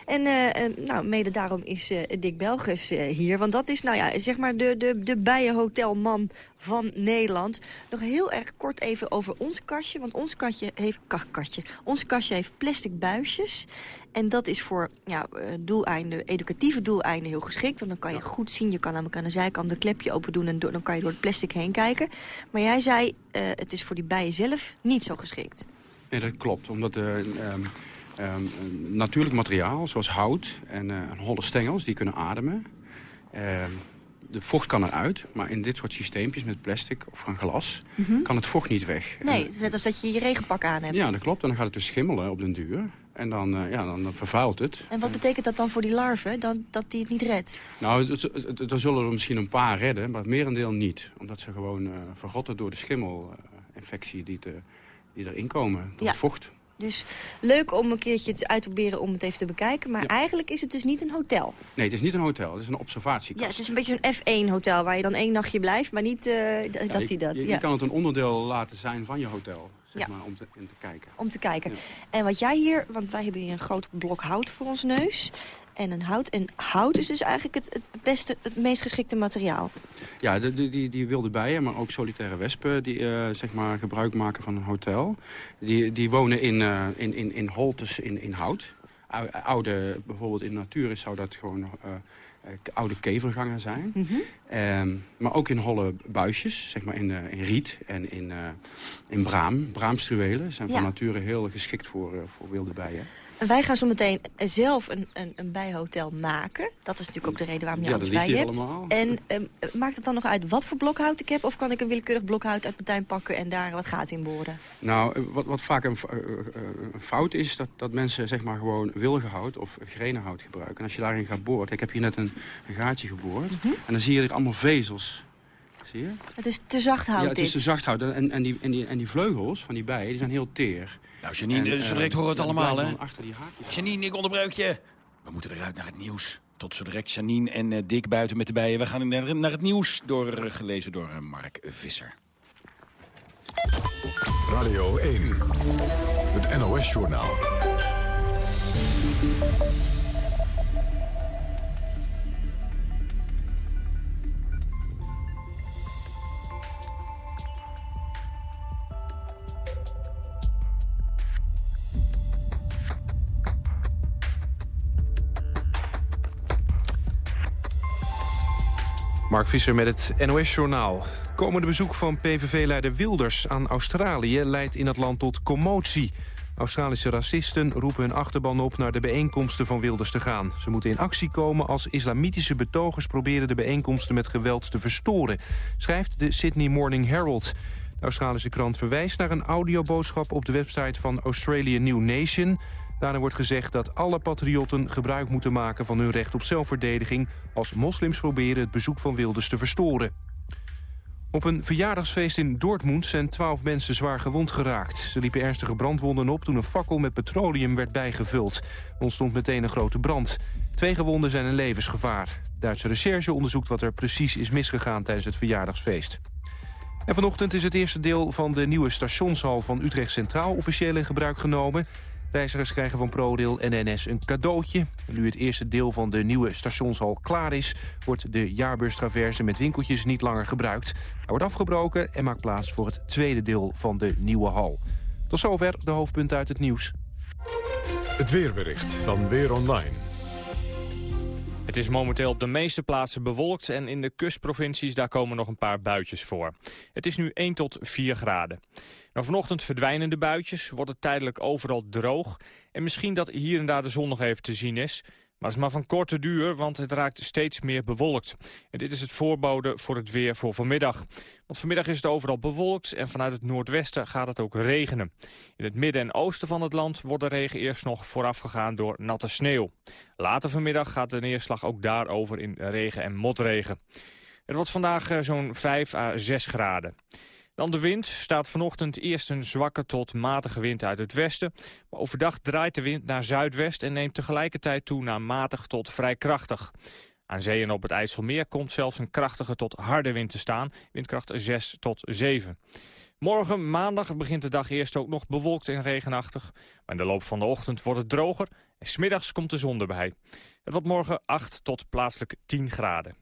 En uh, nou, mede daarom is Dick Belges hier. Want dat is nou ja, zeg maar de, de, de bijenhotelman van Nederland. Nog heel erg kort even over ons kastje. Want ons kastje heeft, kastje, ons kastje heeft plastic buisjes. En dat is voor ja, doeleinden, educatieve doeleinden heel geschikt. Want dan kan je goed zien, je kan namelijk aan de zijkant een klepje open doen... en dan kan je door het plastic heen kijken. Maar jij zei, uh, het is voor die bijen zelf niet zo geschikt.
Nee, dat klopt. Omdat uh, um, um, natuurlijk materiaal, zoals hout en uh, holle stengels, die kunnen ademen... Ehm, de vocht kan eruit, maar in dit soort systeempjes met plastic of van glas... Mm -hmm. kan het vocht niet weg.
Nee, net als dat je je regenpak aan hebt.
Ja, dat klopt. En dan gaat het dus schimmelen op den duur. En dan, uh, ja, dan, dan vervuilt het.
En wat betekent dat dan voor die larven, dan, dat die het niet redt?
Nou, er zullen er misschien een paar redden, maar het merendeel niet. Omdat ze gewoon uh, verrotten door de schimmelinfectie die, te, die erin komen, door ja. het vocht.
Dus leuk om een keertje te uitproberen om het even te bekijken. Maar eigenlijk is het dus niet een hotel.
Nee, het is niet een hotel. Het is een observatiekast.
Ja, het is een beetje een F1-hotel waar je dan één nachtje blijft, maar niet uh, dat hij dat.
Je kan het een onderdeel laten zijn van je hotel. Zeg
Ja.
maar, om te, in te kijken.
Om te kijken. En wat jij hier, want wij hebben hier een groot blok hout voor ons neus. En een hout. En hout is dus eigenlijk het, het beste, het meest geschikte materiaal.
Ja, de, de- die, die wilde bijen, maar ook solitaire wespen die eh, zeg maar gebruik maken van een hotel. Die, die wonen in, eh, in, in, in holtes in, in hout. Ou- Oude, bijvoorbeeld in natuur is, zou dat gewoon eh, oude kevergangen zijn. Ehm, maar ook in holle buisjes, zeg maar in, eh, in riet en in, eh, in braam. Braamstruwelen zijn van nature heel geschikt voor, eh, voor wilde bijen.
En wij gaan zo meteen zelf een, een, een bijhotel maken. Dat is natuurlijk ook de reden waarom je
Ja,
alles bij je hebt.
allemaal.
En ehm, maakt het dan nog uit wat voor blokhout ik heb? Of kan ik een willekeurig blokhout uit mijn tuin pakken en daar wat gaten in boren?
Nou, eh, wat, wat vaak een, eh, eh, fout is, dat, dat mensen zeg maar gewoon wilgenhout of grenenhout gebruiken. En als je daarin gaat boren, kijk, ik heb hier net een, een gaatje geboord.
Mhm.
En dan zie je er allemaal vezels. Zie je?
Het is te zacht hout
ja, het
dit.
is te zacht hout. En, en, die, en, die, en die vleugels van die bijen, die zijn heel teer.
Nou, Janine,
En,
eh, zo direct horen we het allemaal, hè? Janine, ik onderbreuk je. We moeten eruit naar het nieuws. Tot zo direct Janine en eh, Dick buiten met de bijen. We gaan naar, naar het nieuws, door, eh, gelezen door Mark Visser.
Radio 1, het NOS-journaal.
Mark Visser met het NOS-journaal. Komende bezoek van PVV-leider Wilders aan Australië... leidt in het land tot commotie. Australische racisten roepen hun achterban op naar de bijeenkomsten van Wilders te gaan. Ze moeten in actie komen als islamitische betogers proberen de bijeenkomsten met geweld te verstoren, schrijft de Sydney Morning Herald. De Australische krant verwijst naar een audioboodschap op de website van Australian New Nation. Daarin wordt gezegd dat alle patriotten gebruik moeten maken van hun recht op zelfverdediging... als moslims proberen het bezoek van Wilders te verstoren. Op een verjaardagsfeest in Dortmund zijn twaalf mensen zwaar gewond geraakt. Ze liepen ernstige brandwonden op toen een fakkel met petroleum werd bijgevuld. Er ontstond meteen een grote brand. Twee gewonden zijn in levensgevaar. Duitse recherche onderzoekt wat er precies is misgegaan tijdens het verjaardagsfeest. En vanochtend is het eerste deel van de nieuwe stationshal van Utrecht Centraal officieel in gebruik genomen. Reizigers krijgen van ProRail en NS een cadeautje. Nu het eerste deel van de nieuwe stationshal klaar is... wordt de jaarbeurstraverse met winkeltjes niet langer gebruikt. Hij wordt afgebroken en maakt plaats voor het tweede deel van de nieuwe hal. Tot zover de hoofdpunten uit het nieuws.
Het weerbericht van Weer Online.
Het is momenteel op de meeste plaatsen bewolkt en in de kustprovincies daar komen nog een paar buitjes voor. Het is nu 1 tot 4 graden. Nou, vanochtend verdwijnen de buitjes, wordt het tijdelijk overal droog en misschien dat hier en daar de zon nog even te zien is. Maar het is maar van korte duur, want het raakt steeds meer bewolkt. En dit is het voorbode voor het weer voor vanmiddag. Want vanmiddag is het overal bewolkt en vanuit het noordwesten gaat het ook regenen. In het midden en oosten van het land wordt de regen eerst nog voorafgegaan door natte sneeuw. Later vanmiddag gaat de neerslag ook daarover in regen en motregen. Het wordt vandaag eh, zo'n 5 à 6 graden. Dan de wind staat vanochtend eerst een zwakke tot matige wind uit het westen. Maar overdag draait de wind naar zuidwest en neemt tegelijkertijd toe naar matig tot vrij krachtig. Aan zee en op het IJsselmeer komt zelfs een krachtige tot harde wind te staan, windkracht 6 tot 7. Morgen, maandag, begint de dag eerst ook nog bewolkt en regenachtig. Maar in de loop van de ochtend wordt het droger en smiddags komt de zon erbij. Het wordt morgen 8 tot plaatselijk 10 graden.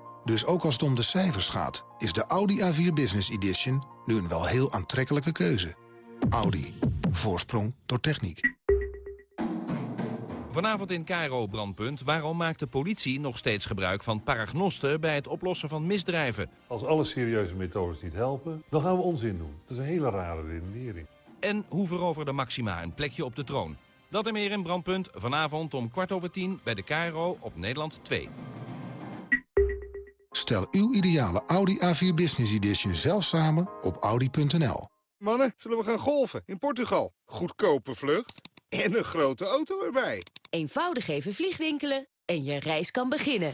Dus ook als het om de cijfers gaat, is de Audi A4 Business Edition nu een wel heel aantrekkelijke keuze. Audi. Voorsprong door techniek.
Vanavond in Cairo Brandpunt. Waarom maakt de politie nog steeds gebruik van paragnosten bij het oplossen van misdrijven?
Als alle serieuze methodes niet helpen, dan gaan we onzin doen. Dat is een hele rare redenering.
En hoe veroverde Maxima een plekje op de troon? Dat en meer in Brandpunt vanavond om kwart over tien bij de Cairo op Nederland 2.
Stel uw ideale Audi A4 Business Edition zelf samen op audi.nl.
Mannen, zullen we gaan golfen in Portugal? Goedkope vlucht en een grote auto erbij.
Eenvoudig even vliegwinkelen en je reis kan beginnen.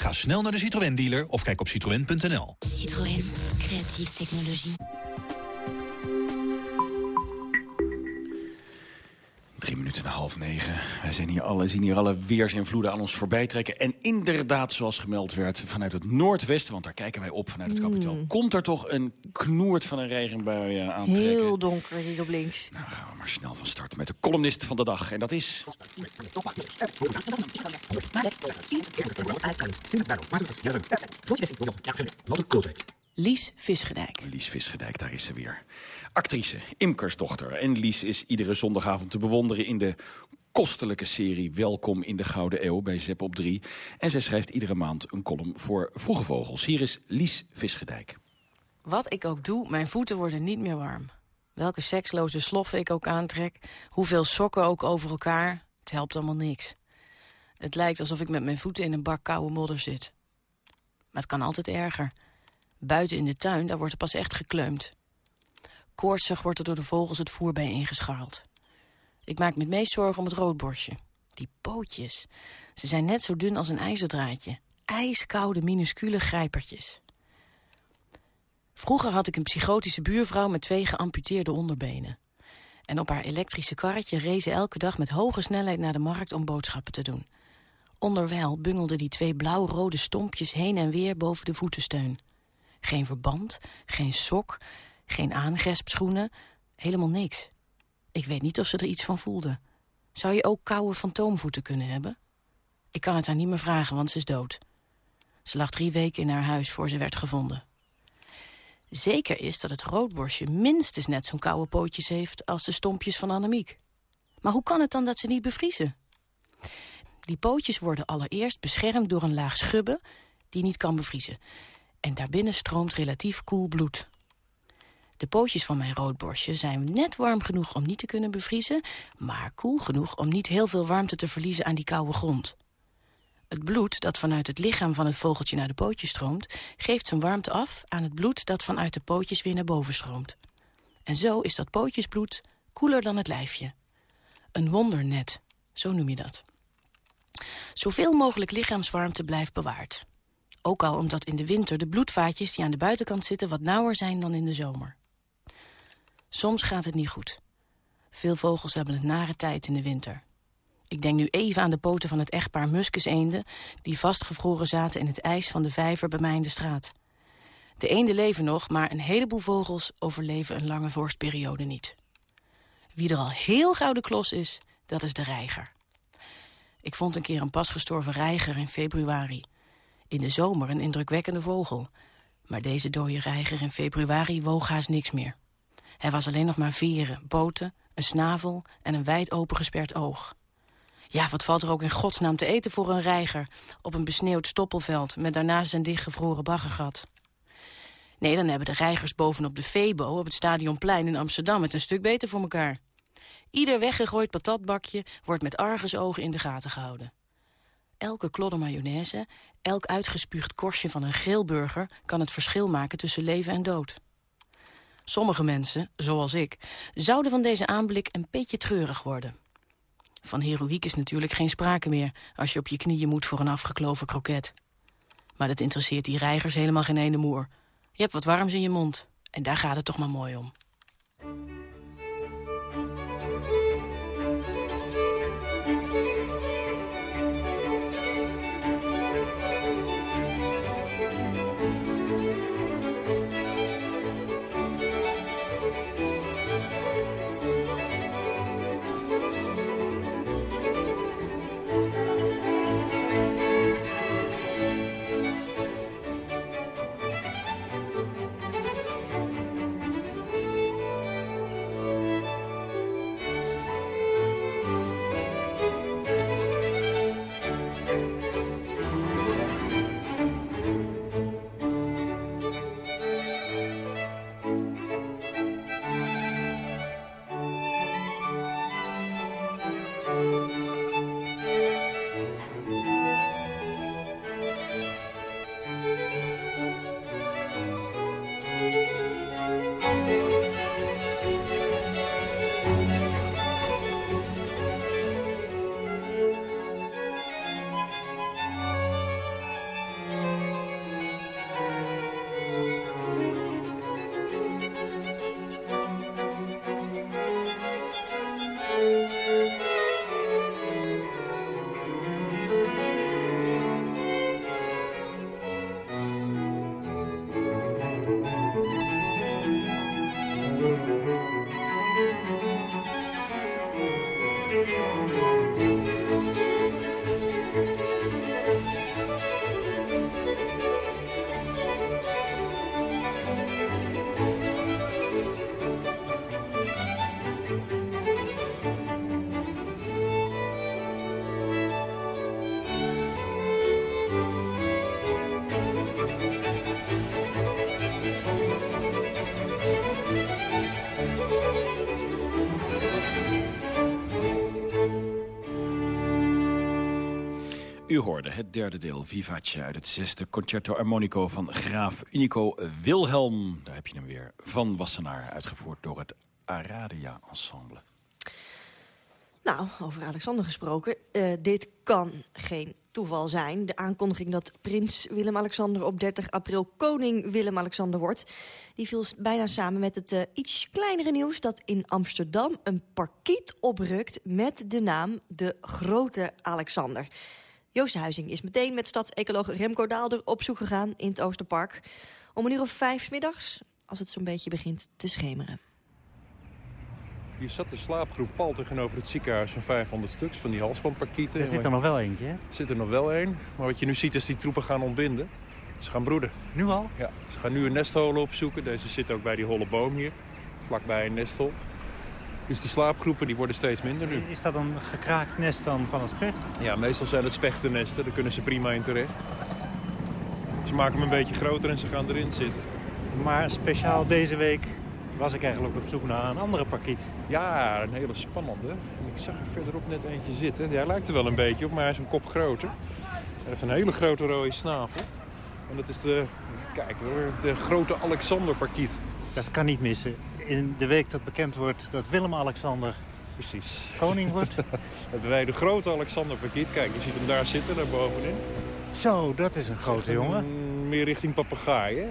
Ga snel naar de Citroën dealer of kijk op citroën.nl.
Citroën, creatieve technologie.
Drie minuten en half negen. Wij zijn hier alle, zien hier alle weersinvloeden aan ons voorbij trekken. En inderdaad, zoals gemeld werd, vanuit het noordwesten... want daar kijken wij op vanuit het kapitaal...
Mm.
komt er toch een knoert van een regenbui uh, aantrekken.
Heel donker hier op links.
Nou, gaan we maar snel van start met de columnist van de dag. En dat is...
Lies Visgedijk.
Lies Visgedijk, daar is ze weer. Actrice, imkersdochter. En Lies is iedere zondagavond te bewonderen in de kostelijke serie Welkom in de Gouden Eeuw bij Zep op 3. En zij schrijft iedere maand een column voor Vroege Vogels. Hier is Lies Visgedijk.
Wat ik ook doe, mijn voeten worden niet meer warm. Welke seksloze sloffen ik ook aantrek, hoeveel sokken ook over elkaar, het helpt allemaal niks. Het lijkt alsof ik met mijn voeten in een bak koude modder zit. Maar het kan altijd erger. Buiten in de tuin, daar wordt er pas echt gekleumd. Koortsig wordt er door de vogels het voer bij ingescharreld. Ik maak me het meest zorgen om het roodborstje. Die pootjes. Ze zijn net zo dun als een ijzerdraadje. Ijskoude, minuscule grijpertjes. Vroeger had ik een psychotische buurvrouw met twee geamputeerde onderbenen. En op haar elektrische karretje reed elke dag met hoge snelheid naar de markt om boodschappen te doen. Onderwijl bungelden die twee blauw-rode stompjes heen en weer boven de voetensteun. Geen verband, geen sok, geen aangespschoenen, helemaal niks. Ik weet niet of ze er iets van voelde. Zou je ook koude fantoomvoeten kunnen hebben? Ik kan het haar niet meer vragen, want ze is dood. Ze lag drie weken in haar huis voor ze werd gevonden. Zeker is dat het roodborstje minstens net zo'n koude pootjes heeft... als de stompjes van Annemiek. Maar hoe kan het dan dat ze niet bevriezen? Die pootjes worden allereerst beschermd door een laag schubben... die niet kan bevriezen. En daarbinnen stroomt relatief koel bloed. De pootjes van mijn roodborstje zijn net warm genoeg om niet te kunnen bevriezen... maar koel genoeg om niet heel veel warmte te verliezen aan die koude grond. Het bloed dat vanuit het lichaam van het vogeltje naar de pootjes stroomt... geeft zijn warmte af aan het bloed dat vanuit de pootjes weer naar boven stroomt. En zo is dat pootjesbloed koeler dan het lijfje. Een wondernet, zo noem je dat. Zoveel mogelijk lichaamswarmte blijft bewaard. Ook al omdat in de winter de bloedvaatjes die aan de buitenkant zitten... wat nauwer zijn dan in de zomer. Soms gaat het niet goed. Veel vogels hebben het nare tijd in de winter. Ik denk nu even aan de poten van het echtpaar muskuseenden... die vastgevroren zaten in het ijs van de vijver bij mij in de straat. De eenden leven nog, maar een heleboel vogels overleven een lange vorstperiode niet. Wie er al heel gouden klos is, dat is de reiger. Ik vond een keer een pas gestorven reiger in februari. In de zomer een indrukwekkende vogel. Maar deze dode reiger in februari woog haast niks meer. Hij was alleen nog maar veren, poten, een snavel en een wijd opengesperd oog. Ja, wat valt er ook in godsnaam te eten voor een reiger... op een besneeuwd stoppelveld met daarnaast een dichtgevroren baggergat? Nee, dan hebben de reigers bovenop de Febo op het Stadionplein in Amsterdam... het een stuk beter voor elkaar. Ieder weggegooid patatbakje wordt met argusogen in de gaten gehouden. Elke klodder mayonaise, elk uitgespuugd korstje van een geelburger... kan het verschil maken tussen leven en dood. Sommige mensen, zoals ik, zouden van deze aanblik een beetje treurig worden. Van heroïek is natuurlijk geen sprake meer... als je op je knieën moet voor een afgekloven kroket. Maar dat interesseert die reigers helemaal geen ene moer. Je hebt wat warms in je mond. En daar gaat het toch maar mooi om.
U hoorde het derde deel Vivace uit het zesde Concerto Armonico van Graaf Unico Wilhelm. Daar heb je hem weer, van Wassenaar, uitgevoerd door het Aradia Ensemble.
Nou, over Alexander gesproken. Uh, dit kan geen toeval zijn. De aankondiging dat prins Willem-Alexander op 30 april koning Willem-Alexander wordt... die viel bijna samen met het uh, iets kleinere nieuws... dat in Amsterdam een parkiet oprukt met de naam De Grote Alexander... Joost Huizing is meteen met stadsecoloog Remco Daalder op zoek gegaan in het Oosterpark. Om een uur of vijf middags, als het zo'n beetje begint te schemeren.
Hier zat de slaapgroep pal tegenover het ziekenhuis van 500 stuks van die halsbandparkieten.
Er zit er nog wel eentje, hè? Er
zit er nog wel één. Maar wat je nu ziet is die troepen gaan ontbinden. Ze gaan broeden.
Nu al?
Ja, ze gaan nu een nestholen opzoeken. Deze zit ook bij die holle boom hier, vlakbij een nesthol. Dus die slaapgroepen die worden steeds minder nu.
Is dat een gekraakt nest dan van een specht?
Ja, meestal zijn het spechtennesten. Daar kunnen ze prima in terecht. Ze maken hem een beetje groter en ze gaan erin zitten.
Maar speciaal deze week was ik eigenlijk op zoek naar een andere parkiet.
Ja, een hele spannende. Ik zag er verderop net eentje zitten. hij lijkt er wel een beetje op, maar hij is een kop groter. Hij heeft een hele grote rode snavel. En dat is de, kijk hoor, de grote Alexander-parkiet.
Dat kan niet missen in de week dat bekend wordt dat Willem-Alexander
Precies.
koning wordt.
hebben wij de grote Alexander Pakiet. Kijk, je ziet hem daar zitten, daar bovenin.
Zo, dat is een grote jongen.
Meer richting papegaai, hè?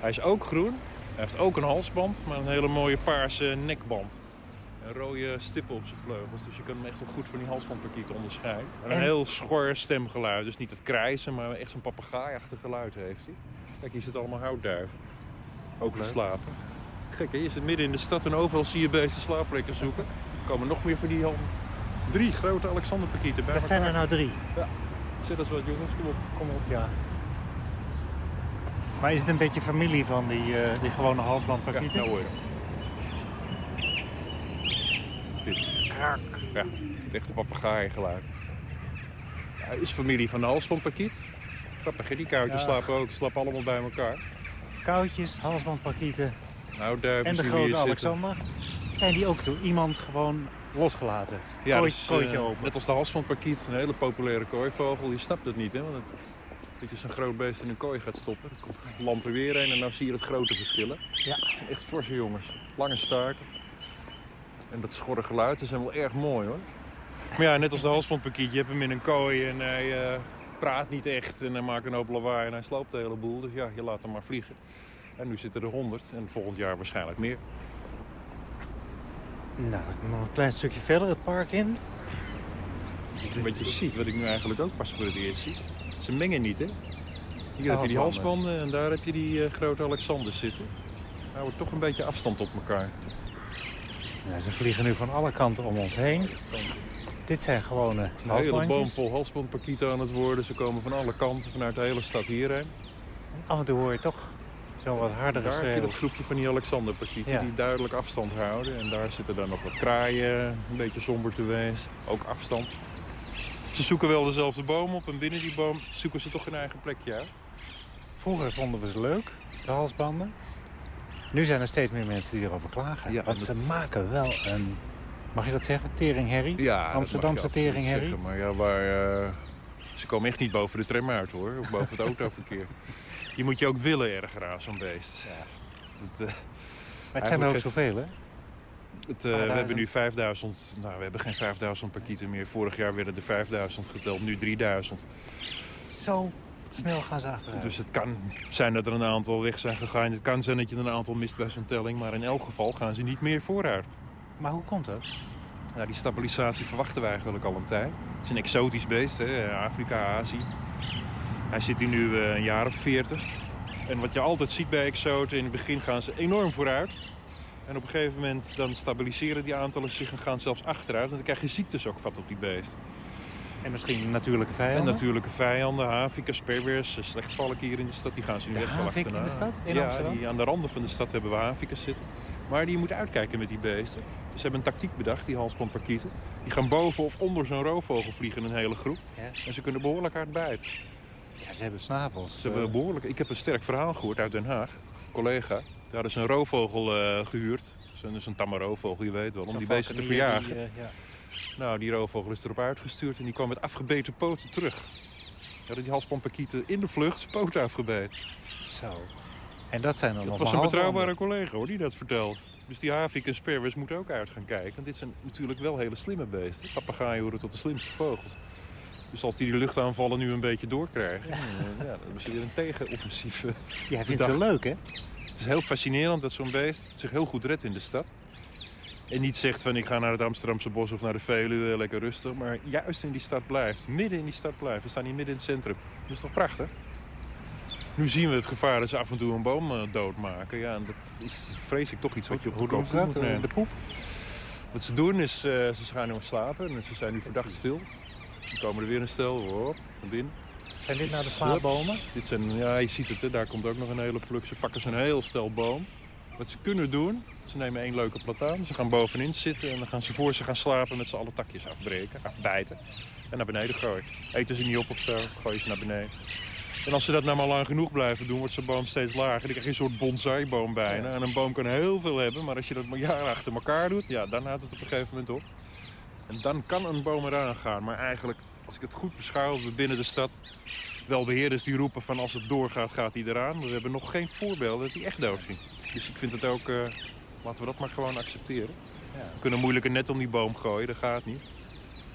Hij is ook groen. Hij heeft ook een halsband, maar een hele mooie paarse nekband. Een rode stippen op zijn vleugels. Dus je kan hem echt wel goed van die halsbandparkiet onderscheiden. En een heel schor stemgeluid. Dus niet het krijsen, maar echt zo'n papegaaiachtig geluid heeft hij. Kijk, hier zitten allemaal houtduiven. Ook te slapen. Gek, hè? Je zit midden in de stad en overal zie je beesten slaapplekken zoeken. Er komen nog meer van die al drie grote Alexanderpakieten bij
Dat zijn er nou drie?
Ja. Zit als wat jongens, kom op.
Kom op, ja. Maar is het een beetje familie van die, uh, die gewone halsbandpakieten?
Ja, nou hoor. Krak. Ja, het echte papegaaiengeluid. Hij is familie van de halsbandpakiet. Grappig, hè? Die kuitjes slapen ook. slapen allemaal bij elkaar.
Koutjes, halsbandpakieten,
nou,
en de grote Alexander. Zijn die ook door iemand gewoon losgelaten?
Ja,
Kooi,
dus, kooitje
uh, open.
Net als de halsbandparkiet, een hele populaire kooivogel. Je snapt het niet, hè? Want het, dat je zo'n groot beest in een kooi gaat stoppen. Dan komt land er weer een en dan zie je het grote verschillen.
Ja.
Het zijn echt forse jongens. Lange staart. En dat schorre geluid, dat zijn wel erg mooi, hoor. Maar ja, net als de halsbandparkiet, je hebt hem in een kooi en hij uh, praat niet echt. En hij maakt een hoop lawaai en hij sloopt de hele boel. Dus ja, je laat hem maar vliegen. En nu zitten er 100 en volgend jaar waarschijnlijk meer.
Nou, nog een klein stukje verder het park in.
Wat je ziet, wat ik nu eigenlijk ook pas voor het eerst zie. Ze mengen niet, hè? Hier heb je die
halsbanden.
en daar heb je die eh, grote Alexanders zitten. Houden toch een beetje afstand op elkaar.
Ja, ze vliegen nu van alle kanten om ons heen. Dit zijn gewone
Een hele boom vol halsbandpakieten aan het worden. Ze komen van alle kanten, vanuit de hele stad hierheen.
Af en toe hoor je toch zo'n wat hardere
Daar heb je dat groepje van die Alexanderpakieten
Ja.
die duidelijk afstand houden. En daar zitten dan nog wat kraaien, een beetje somber te wees. Ook afstand. Ze zoeken wel dezelfde boom op en binnen die boom zoeken ze toch een eigen plekje uit.
Vroeger vonden we ze leuk, de halsbanden. Nu zijn er steeds meer mensen die erover klagen.
Ja,
Want ze
dat-
maken wel een, mag je dat zeggen, teringherrie?
Ja,
Amsterdamse teringherrie.
zeggen, Maar ja, waar, eh, ze komen echt niet boven de tram uit hoor, of boven het autoverkeer. Je moet je ook willen erger aan zo'n beest. Dat, eh,
Maar het zijn er ook zoveel, hè?
Het, eh, we hebben nu 5000, nou we hebben geen 5000 pakieten meer. Vorig jaar werden er 5000 geteld, nu 3000.
Zo snel gaan ze achteruit.
Dus het kan zijn dat er een aantal weg zijn gegaan. Het kan zijn dat je er een aantal mist bij zo'n telling. Maar in elk geval gaan ze niet meer vooruit.
Maar hoe komt dat?
Nou, die stabilisatie verwachten we eigenlijk al een tijd. Het is een exotisch beest, hè? Afrika, Azië. Hij zit hier nu eh, een jaar of 40. En wat je altijd ziet bij exoten, in het begin gaan ze enorm vooruit. En op een gegeven moment dan stabiliseren die aantallen zich en gaan zelfs achteruit. En dan krijg je ziektes ook vat op die beesten.
En misschien natuurlijke
En
vijanden?
natuurlijke vijanden, haviken, sperwers, eh, slechtvalken hier in de stad, die gaan ze nu echt wel
havik in
achterna.
de stad? In
ja,
Amsterdam?
Die, aan de randen van de stad hebben we havikers zitten. Maar die moeten uitkijken met die beesten. Dus ze hebben een tactiek bedacht, die halsbandparkieten. Die gaan boven of onder zo'n roofvogel vliegen, een hele groep. En ze kunnen behoorlijk hard bijten.
Ja, ze hebben snavels.
Ze hebben behoorlijk... Ik heb een sterk verhaal gehoord uit Den Haag. Een collega. Daar hadden ze een roofvogel eh, gehuurd. Zo'n dus een tamme roofvogel, je weet wel. Om die beesten te
die,
verjagen.
eh, ja.
Nou, die roofvogel is erop uitgestuurd en die kwam met afgebeten poten terug. Hadden die halsbandpakieten in de vlucht zijn poten afgebeten.
Zo. En dat zijn dan
Dat was een betrouwbare collega hoor, die dat vertelde. Dus die havik en sperwers moeten ook uit gaan kijken. Want dit zijn natuurlijk wel hele slimme beesten. Papagaaien horen tot de slimste vogels. Dus als die die luchtaanvallen nu een beetje doorkrijgen... Ja. ja, dan hebben ze weer een tegenoffensief eh,
Jij vindt
bedacht.
ze leuk, hè?
Het is heel fascinerend dat zo'n beest zich heel goed redt in de stad. En niet zegt van ik ga naar het Amsterdamse bos of naar de Veluwe, lekker rustig. Maar juist in die stad blijft, midden in die stad blijft. We staan hier midden in het centrum. Dat is toch prachtig? Nu zien we het gevaar dat ze af en toe een boom eh, doodmaken. Ja, en dat is vreselijk toch iets wat je op de
Hoe ze Eh. De poep?
Wat ze doen is, eh, ze gaan nu slapen en ze zijn nu verdacht stil. Dan komen er weer een stel, hop, naar binnen.
Zijn dit nou de slaapbomen?
Dit zijn, ja, je ziet het, hè, daar komt ook nog een hele pluk. Ze pakken zo'n heel stel boom. Wat ze kunnen doen, ze nemen één leuke plataan. Ze gaan bovenin zitten en dan gaan ze voor ze gaan slapen met z'n alle takjes afbreken, afbijten. En naar beneden gooien. Eten ze niet op of zo, gooien ze naar beneden. En als ze dat nou maar lang genoeg blijven doen, wordt zo'n boom steeds lager. Dan krijg je een soort bonsaiboom bijna. En een boom kan heel veel hebben, maar als je dat maar jaren achter elkaar doet, ja, dan houdt het op een gegeven moment op. En dan kan een boom eraan gaan. Maar eigenlijk, als ik het goed beschouw, we binnen de stad wel beheerders die roepen van als het doorgaat, gaat hij eraan. Maar we hebben nog geen voorbeelden dat hij echt doodging. Dus ik vind het ook, eh, laten we dat maar gewoon accepteren. We kunnen moeilijk een net om die boom gooien, dat gaat niet.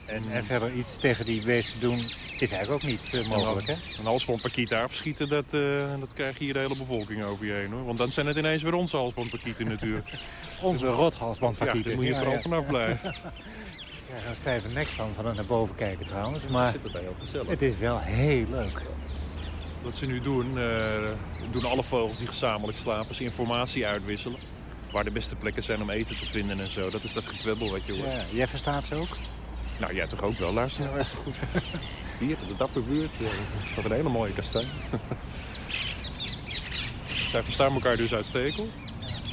En, en verder iets tegen die beesten doen is eigenlijk ook niet eh, mogelijk, hè?
Een halsbandpakiet afschieten, dat, eh, dat krijg je hier de hele bevolking over je heen. Hoor. Want dan zijn het ineens weer onze halsbandpakieten natuurlijk.
Onze rothalsbandpakieten.
Ja, daar moet je
Ja,
vooral
ja.
vanaf blijven.
Ik krijg een stijve nek van, van het naar boven kijken trouwens. Maar het is wel heel leuk.
Wat ze nu doen, eh, doen alle vogels die gezamenlijk slapen, ze informatie uitwisselen. Waar de beste plekken zijn om eten te vinden en zo. Dat is dat gekwebbel wat je hoort.
Ja, jij verstaat ze ook?
Nou, jij toch ook wel. Luister nou even goed. Hier, de dapperbuurt. Ja, dat is toch een hele mooie kastanje. Zij verstaan elkaar dus uitstekend.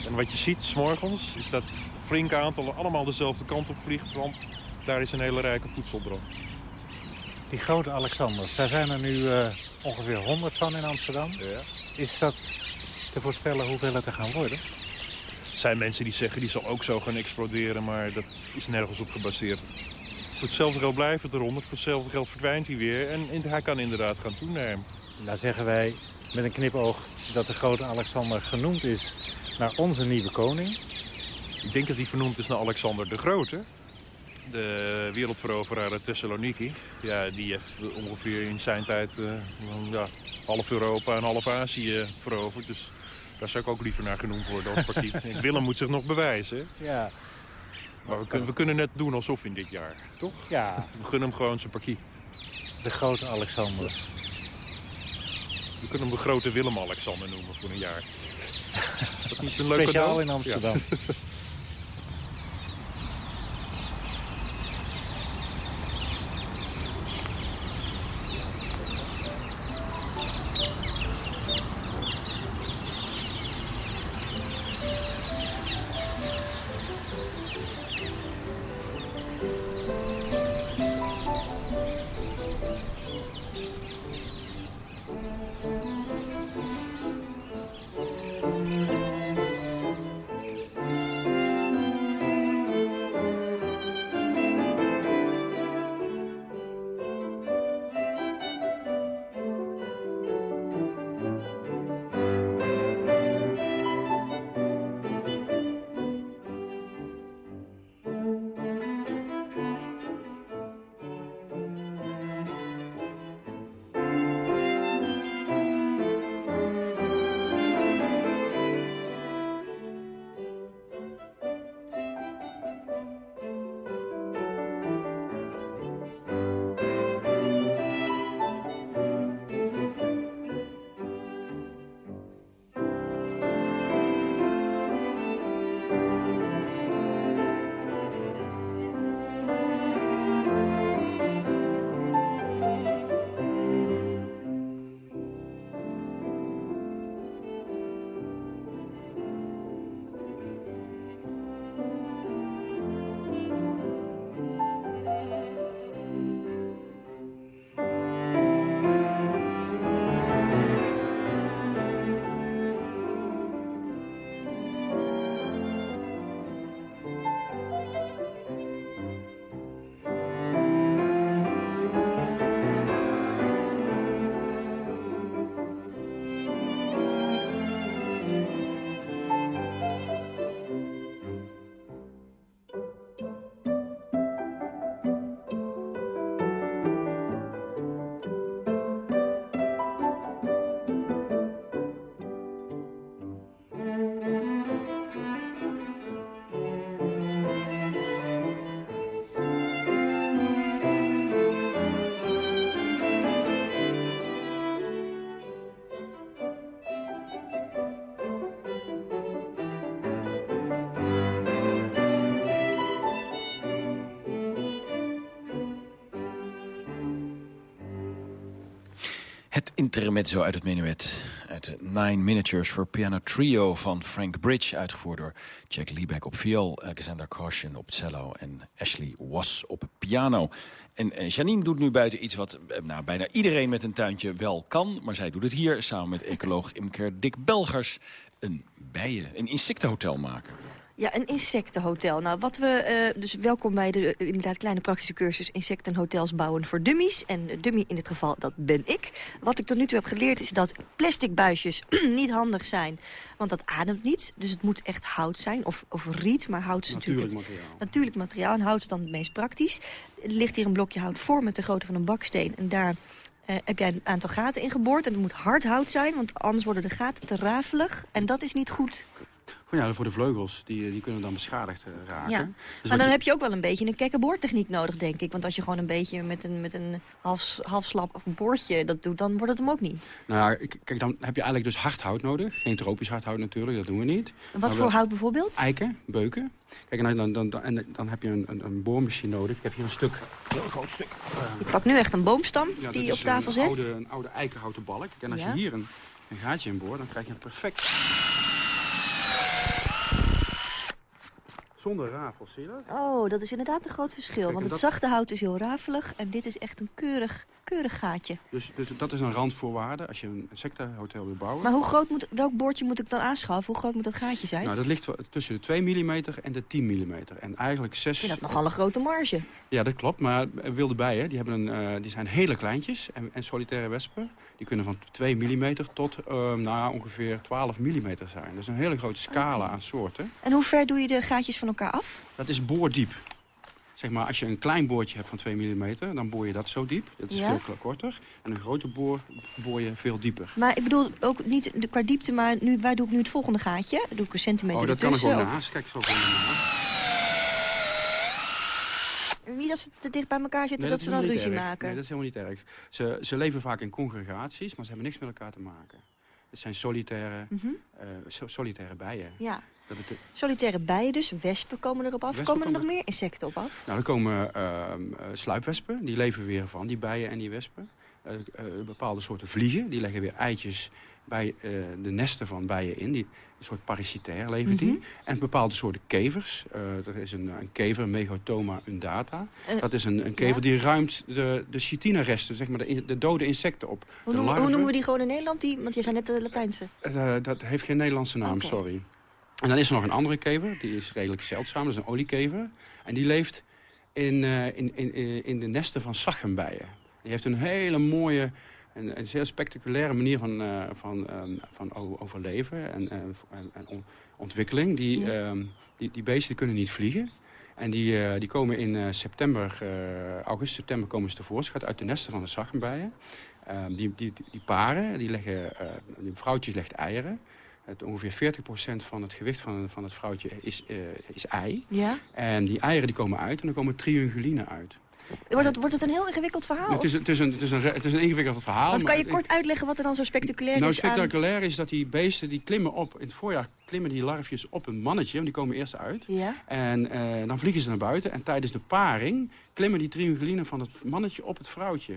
En wat je ziet, s'morgens, is dat een flink aantal allemaal dezelfde kant op vliegt. Want daar is een hele rijke voedselbron.
Die grote Alexanders, daar zijn er nu eh, ongeveer 100 van in Amsterdam. Is dat te voorspellen hoeveel het er gaan worden?
Er zijn mensen die zeggen die zal ook zo gaan exploderen, maar dat is nergens op gebaseerd. Voor hetzelfde geld blijft het er 100, voor hetzelfde geld verdwijnt hij weer. En hij kan inderdaad gaan toenemen.
Nou zeggen wij met een knipoog dat de grote Alexander genoemd is naar onze nieuwe koning.
Ik denk dat hij vernoemd is naar Alexander de Grote. De wereldveroveraar uit Thessaloniki. Ja, die heeft ongeveer in zijn tijd eh, ja, half Europa en half Azië veroverd. Dus Daar zou ik ook liever naar genoemd worden als parkiet. Willem moet zich nog bewijzen.
Ja.
Maar we, kunnen, we kunnen net doen alsof in dit jaar, toch?
Ja.
We gunnen hem gewoon zijn parkiet.
De grote Alexander.
We kunnen hem de grote Willem-Alexander noemen voor een jaar. Is dat niet een
Speciaal
cadeau?
in Amsterdam.
Ja.
intermezzo uit het menuet. Uit Nine Miniatures for Piano Trio van Frank Bridge. Uitgevoerd door Jack Liebeck op viool, Alexander Caution op cello en Ashley Was op piano. En eh, Janine doet nu buiten iets wat eh, nou, bijna iedereen met een tuintje wel kan. Maar zij doet het hier samen met ecoloog Imker Dick Belgers. Een bijen, een insectenhotel maken.
Ja, een insectenhotel. Nou, wat we, eh, dus welkom bij de eh, inderdaad kleine praktische cursus insectenhotels bouwen voor dummies. En de dummy in dit geval, dat ben ik. Wat ik tot nu toe heb geleerd is dat plastic buisjes niet handig zijn. Want dat ademt niet. Dus het moet echt hout zijn. Of, of riet, maar hout is natuurlijk
Natuurlijk materiaal.
natuurlijk materiaal. En hout is dan het meest praktisch. Er ligt hier een blokje hout voor met de grootte van een baksteen. En daar eh, heb jij een aantal gaten in geboord. En het moet hard hout zijn, want anders worden de gaten te rafelig. En dat is niet goed.
Ja, voor de vleugels, die, die kunnen dan beschadigd eh, raken.
Ja.
Dus
maar dan
je-
heb je ook wel een beetje een kekke boortechniek nodig, denk ik. Want als je gewoon een beetje met een, met een half, half slap boordje dat doet, dan wordt het hem ook niet.
Nou ja, kijk, dan heb je eigenlijk dus hard hout nodig. Geen tropisch hard hout natuurlijk, dat doen we niet.
En wat voor hout bijvoorbeeld?
Eiken, beuken. Kijk, en dan, dan, dan, en dan heb je een, een, een boormachine nodig. Ik heb hier een stuk, een heel groot stuk. eh,
Ik pak nu echt een boomstam
ja,
die je op tafel
een
zet.
Oude, een oude eikenhouten balk. En als
Ja.
je hier een, een gaatje in boort, dan krijg je een perfect... Zonder rafels, zie je dat?
Oh, dat is inderdaad een groot verschil. want het
dat-
zachte hout is heel rafelig en dit is echt een keurig, keurig gaatje.
Dus, dus dat is een randvoorwaarde als je een insectenhotel wil bouwen.
Maar hoe groot moet, welk boordje moet ik dan aanschaffen? Hoe groot moet dat gaatje zijn?
Nou, dat ligt tussen de 2 mm en de 10 mm. En eigenlijk 6...
Ik vind dat nogal een grote marge.
Ja, dat klopt. Maar wilde bijen die hebben een, eh, die zijn hele kleintjes. En, en solitaire wespen die kunnen van 2 mm tot eh, nou, ongeveer 12 mm zijn. Dat is een hele grote scala aan soorten.
En hoe ver doe je de gaatjes van elkaar af?
Dat is boordiep. Zeg maar, als je een klein boortje hebt van 2 mm, dan boor je dat zo diep. Dat is
Ja?
veel korter. En een grote boor boor je veel dieper.
Maar ik bedoel ook niet de, qua diepte, maar nu, waar doe ik nu het volgende gaatje? Doe ik een centimeter
Oh, dat kan er gewoon
of-
naast. Kijk, zo gewoon.
Niet als ze te dicht bij elkaar zitten,
Nee,
dat, ze dan ruzie
erg.
maken.
Nee, dat is helemaal niet erg. Ze, ze leven vaak in congregaties, maar ze hebben niks met elkaar te maken. Het zijn solitaire,
Mhm.
eh, so- solitaire bijen.
Ja.
Dat betekent-
Solitaire bijen dus, wespen komen erop af.
Wespen
komen er nog meer insecten op af?
Nou, er komen ehm, eh, sluipwespen, die leven weer van die bijen en die wespen. Eh, eh, bepaalde soorten vliegen, die leggen weer eitjes bij eh, de nesten van bijen in. Die, een soort parasitair leven die.
Mhm.
En bepaalde soorten kevers. Eh, er is een, een kever, Megotoma undata. Dat is een, een kever
ja?
die ruimt de, de chitina-resten, zeg maar de, de dode insecten op.
Hoe noemen, hoe
larven.
noemen we die gewoon in Nederland? Die, want je zei net de Latijnse.
Dat heeft geen Nederlandse naam, sorry. En dan is er nog een andere kever, die is redelijk zeldzaam. Dat is een oliekever. En die leeft in, in, in, in- in de nesten van saggenbijen. Die heeft een hele mooie, een, een zeer spectaculaire manier van, eh, van, ehm, van overleven en, en, en on- ontwikkeling. Die, ehm, die, die beesten die kunnen niet vliegen. En die, eh, die komen in eh, september, augustus, september komen ze tevoorschijn uit de nesten van de saggenbijen. Ehm, die, die, die paren, die leggen, die vrouwtjes legt eieren. Het, ongeveer 40% van het gewicht van, van het vrouwtje is, is ei.
Ja.
En die eieren die komen uit en dan komen triunguline uit.
Wordt het, wordt het een heel ingewikkeld verhaal?
Het is, het, is een, het, is een, het is een ingewikkeld verhaal.
Want kan je
maar
kort uitleggen wat er dan zo spectaculair
nou,
is aan...
spectaculair is dat die beesten die klimmen op... In het voorjaar klimmen die larfjes op een mannetje, want die komen eerst uit.
Ja.
En eh, dan vliegen ze naar buiten. En tijdens de paring klimmen die triunguline van het mannetje op het vrouwtje.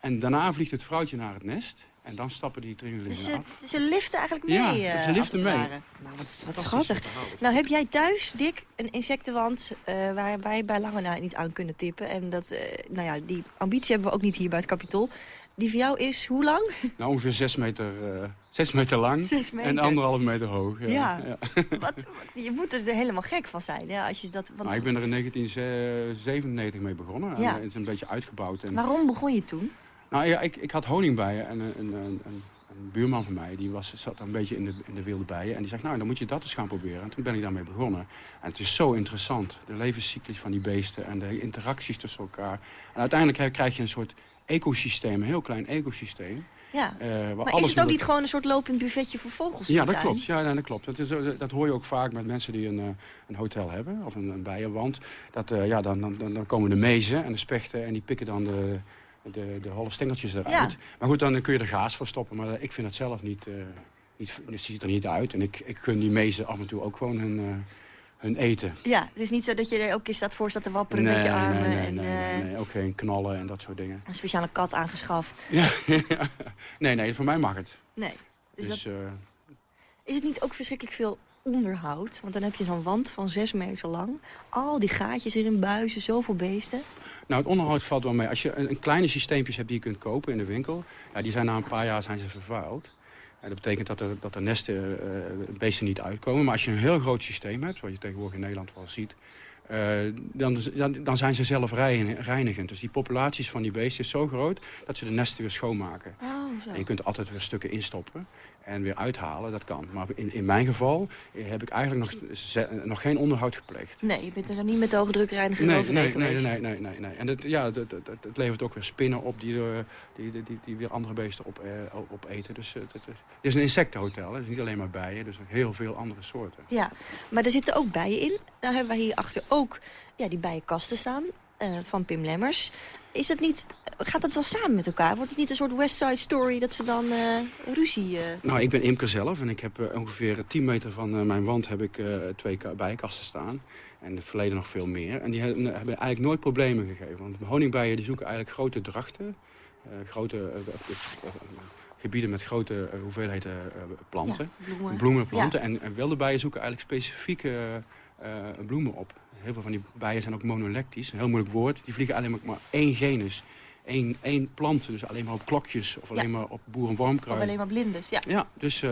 En daarna vliegt het vrouwtje naar het nest. En dan stappen die triunguline
Dus ze,
af.
ze liften eigenlijk mee.
Ja,
eh,
ze
als
liften mee.
Nou, wat, wat schattig. Nou, heb jij thuis, Dick, een insectenwand eh, waar wij bij lange na niet aan kunnen tippen. En dat, eh, nou ja, die ambitie hebben we ook niet hier bij het Capitool. Die voor jou is hoe lang?
Nou, ongeveer zes meter, eh, zes meter lang
Zes meter.
en anderhalf meter hoog. Ja.
Ja.
Ja.
Wat, wat- je moet er helemaal gek van zijn. Ja, als je dat, want,
Nou, ik ben er in 1997 mee begonnen. En,
Ja.
eh, het is een beetje uitgebouwd. En,
Waarom begon je toen?
Nou ja, ik, ik had honingbijen en een, een, een, een, een buurman van mij die was, zat een beetje in de, in de wilde bijen. En die zegt, nou dan moet je dat eens gaan proberen. En toen ben ik daarmee begonnen. En het is zo interessant, de levenscyclus van die beesten en de interacties tussen elkaar. En uiteindelijk krijg je een soort ecosysteem, een heel klein ecosysteem.
Ja.
eh, waar
maar is het ook niet gewoon een soort lopend buffetje voor vogels?
ja, dat
tuin?
klopt. Ja, nee, dat klopt. Dat, is, eh, dat hoor je ook vaak met mensen die een, eh, een hotel hebben of een, een bijenwand. Dat, eh, ja, dan, dan, dan komen de mezen en de spechten en die pikken dan de, de, de holle stengeltjes eruit.
Ja.
Maar goed, dan kun je er gaas voor stoppen. Maar eh, ik vind het zelf niet, eh, niet... Het ziet er niet uit. En ik, ik gun die mezen af en toe ook gewoon hun, eh, hun eten.
Ja, het is niet zo dat je er ook keer staat voor staat te wapperen met je armen.
nee, nee,
en,
nee, nee, nee, ook geen knallen en dat soort dingen.
Een speciale kat aangeschaft.
Ja, nee, nee, voor mij mag het.
Nee. Dus
Dus,
dat, is het niet ook verschrikkelijk veel onderhoud? Want dan heb je zo'n wand van zes meter lang. Al die gaatjes erin buizen, zoveel beesten.
Nou, het onderhoud valt wel mee. Als je een, een kleine systeempjes hebt die je kunt kopen in de winkel... Ja, die zijn na een paar jaar zijn ze vervuild. En dat betekent dat er, dat er nesten, eh, beesten niet uitkomen. Maar als je een heel groot systeem hebt, wat je tegenwoordig in Nederland wel ziet... eh, dan, dan, dan zijn ze zelf rein- reinigend. Dus die populaties van die beesten is zo groot dat ze de nesten weer schoonmaken.
Oh.
En je kunt altijd weer stukken instoppen en weer uithalen, dat kan. Maar in, in mijn geval eh, heb ik eigenlijk nog, ze- nog geen onderhoud gepleegd.
Nee, je bent er niet met de hoge drukreiniger
Nee, nee, nee,
geweest.
nee, nee, nee, nee. En dat, ja, dat, dat, dat- het levert ook weer spinnen op die, eh, die, die, die, die weer andere beesten op, eh, op eten. Dus eh, het, het is een insectenhotel, is niet alleen maar bijen, dus heel veel andere soorten.
Ja, maar er zitten ook bijen in. Nou hebben wij hierachter ook ja, die bijenkasten staan eh, van Pim Lemmers. Is het niet, gaat dat wel samen met elkaar? Wordt het niet een soort West Side Story dat ze dan eh, ruzie... eh,
Nou, ik ben imker zelf en ik heb eh, ongeveer 10 meter van mijn wand heb ik twee ka- bijenkasten staan. En in het verleden nog veel meer. En die he- hebben eigenlijk nooit problemen gegeven. Want honingbijen die zoeken eigenlijk grote drachten. grote gebieden met grote hoeveelheden planten.
Ja, bloemen.
bloemen, planten.
Ja.
En, en wilde bijen zoeken eigenlijk specifieke bloemen op. Heel veel van die bijen zijn ook monolectisch. Een heel moeilijk woord. Die vliegen alleen maar, één genus. Eén, één plant. Dus alleen maar op klokjes. Of alleen
Ja.
maar op boerenwormkruid.
of alleen maar blinders, ja.
Ja, dus eh,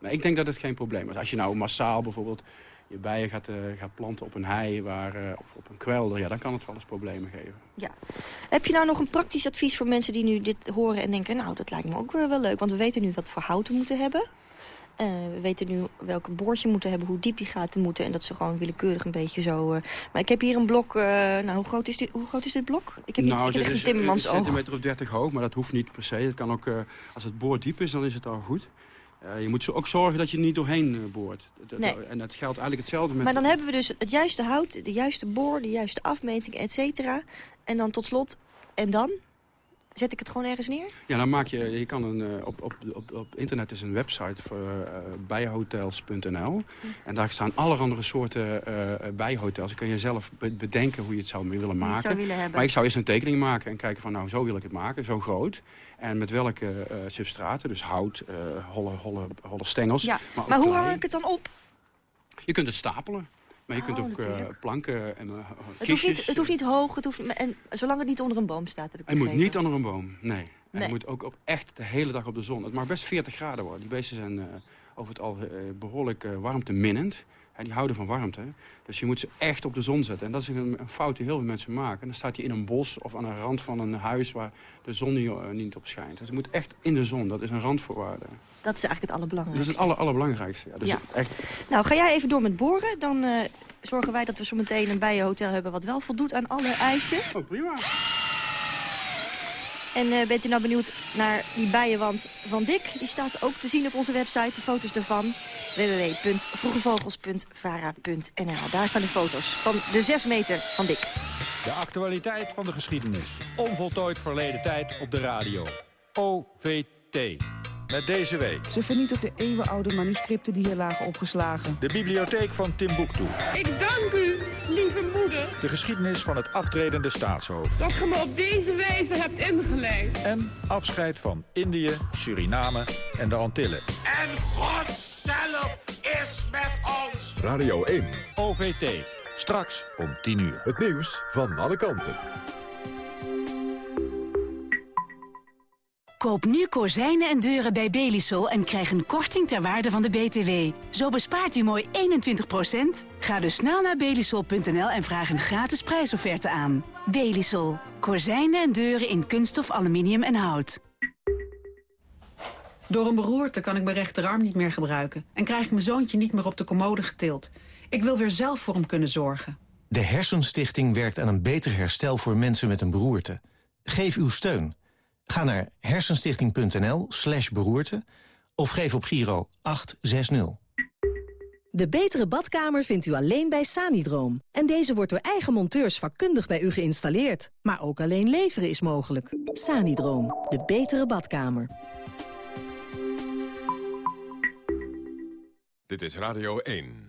ik denk dat het geen probleem is. Als je nou massaal bijvoorbeeld je bijen gaat, eh, gaat planten op een hei waar, eh, of op een kwelder... Ja, dan kan het wel eens problemen geven.
Ja. Heb je nou nog een praktisch advies voor mensen die nu dit horen en denken... nou, dat lijkt me ook wel leuk, want we weten nu wat voor hout we moeten hebben. Eh, we weten nu welke boordje moeten hebben, hoe diep die gaten moeten. En dat ze gewoon willekeurig een beetje zo... eh, maar ik heb hier een blok... eh, nou, hoe groot, is dit, hoe groot is dit blok? Ik heb, niet, ik heb
dit
echt een timmermans
een centimeter of 30 hoog, maar dat hoeft niet per se. Het kan ook, als het boor diep is, dan is het al goed. Je moet ook zorgen dat je er niet doorheen boort.
Nee.
En dat geldt eigenlijk hetzelfde met...
Maar dan hebben we dus het juiste hout, de juiste boor, de juiste afmeting, et cetera. En dan tot slot, en dan? Zet ik het gewoon ergens neer?
Ja, dan maak je, je kan een, eh, op, op, op, op internet is een website voor eh, bijhotels.nl. En daar staan allerhande soorten eh, bijhotels. Dan kun je zelf be- bedenken hoe je het zou willen maken.
zou willen hebben.
Maar ik zou eerst een tekening maken en kijken van nou, zo wil ik het maken, zo groot. En met welke eh, substraten, dus hout, eh, holle, holle, holle stengels.
Ja,
maar
maar hoe hang ik het dan op?
Je kunt het stapelen. Maar je kunt
Oh,
ook eh, planken en eh
Het hoeft, niet, het hoeft niet hoog, het hoeft, en zolang het niet onder een boom staat. Heb ik
Hij moet niet onder een boom, nee.
Nee.
Hij moet ook op echt de hele dag op de zon. Het mag best 40 graden worden. Die beesten zijn eh, over het al eh, behoorlijk eh, warmteminnend. En die houden van warmte. Dus je moet ze echt op de zon zetten. En dat is een, fout die heel veel mensen maken. En dan staat hij in een bos of aan een rand van een huis waar de zon niet, eh, niet op schijnt. Dus het moet echt in de zon. Dat is een randvoorwaarde.
Dat is eigenlijk het
Dat
allerbelangrijkste.
is het aller, allerbelangrijkste. Ja. Dus
Ja.
echt,
Nou, ga jij even door met boren. Dan eh, zorgen wij dat we zo meteen een bijenhotel hebben... wat wel voldoet aan alle eisen.
Oh, prima.
En eh, bent u nou benieuwd naar die bijenwand van Dick? Die staat ook te zien op onze website, de foto's ervan. www.vroegevogels.vara.nl Daar staan de foto's van de 6 meter van Dick.
De actualiteit van de geschiedenis. Onvoltooid verleden tijd op de radio. OVT. Met deze week
Ze vernietigt de eeuwenoude manuscripten die hier lagen opgeslagen.
de bibliotheek van Timbuktu.
Ik dank u, lieve moeder,
De geschiedenis van het aftredende staatshoofd.
dat ge me op deze wijze hebt ingeleid.
En afscheid van Indië, Suriname en de Antillen.
En God zelf is met ons.
Radio 1.
OVT. Straks om 10 uur.
Het nieuws van alle kanten.
Koop nu kozijnen en deuren bij Belisol en krijg een korting ter waarde van de BTW. Zo bespaart u mooi 21%. Ga dus snel naar belisol.nl en vraag een gratis prijsofferte aan. Belisol. Kozijnen en deuren in kunststof, aluminium en hout.
Door een beroerte kan ik mijn rechterarm niet meer gebruiken... en krijg ik mijn zoontje niet meer op de commode getild. Ik wil weer zelf voor hem kunnen zorgen.
De Hersenstichting werkt aan een beter herstel voor mensen met een beroerte. Geef uw steun. Ga naar hersenstichting.nl slash beroerte of geef op Giro 860.
De betere badkamer vindt u alleen bij Sanidroom. En deze wordt door eigen monteurs vakkundig bij u geïnstalleerd. Maar ook alleen leveren is mogelijk. Sanidroom, de betere badkamer.
Dit is Radio 1.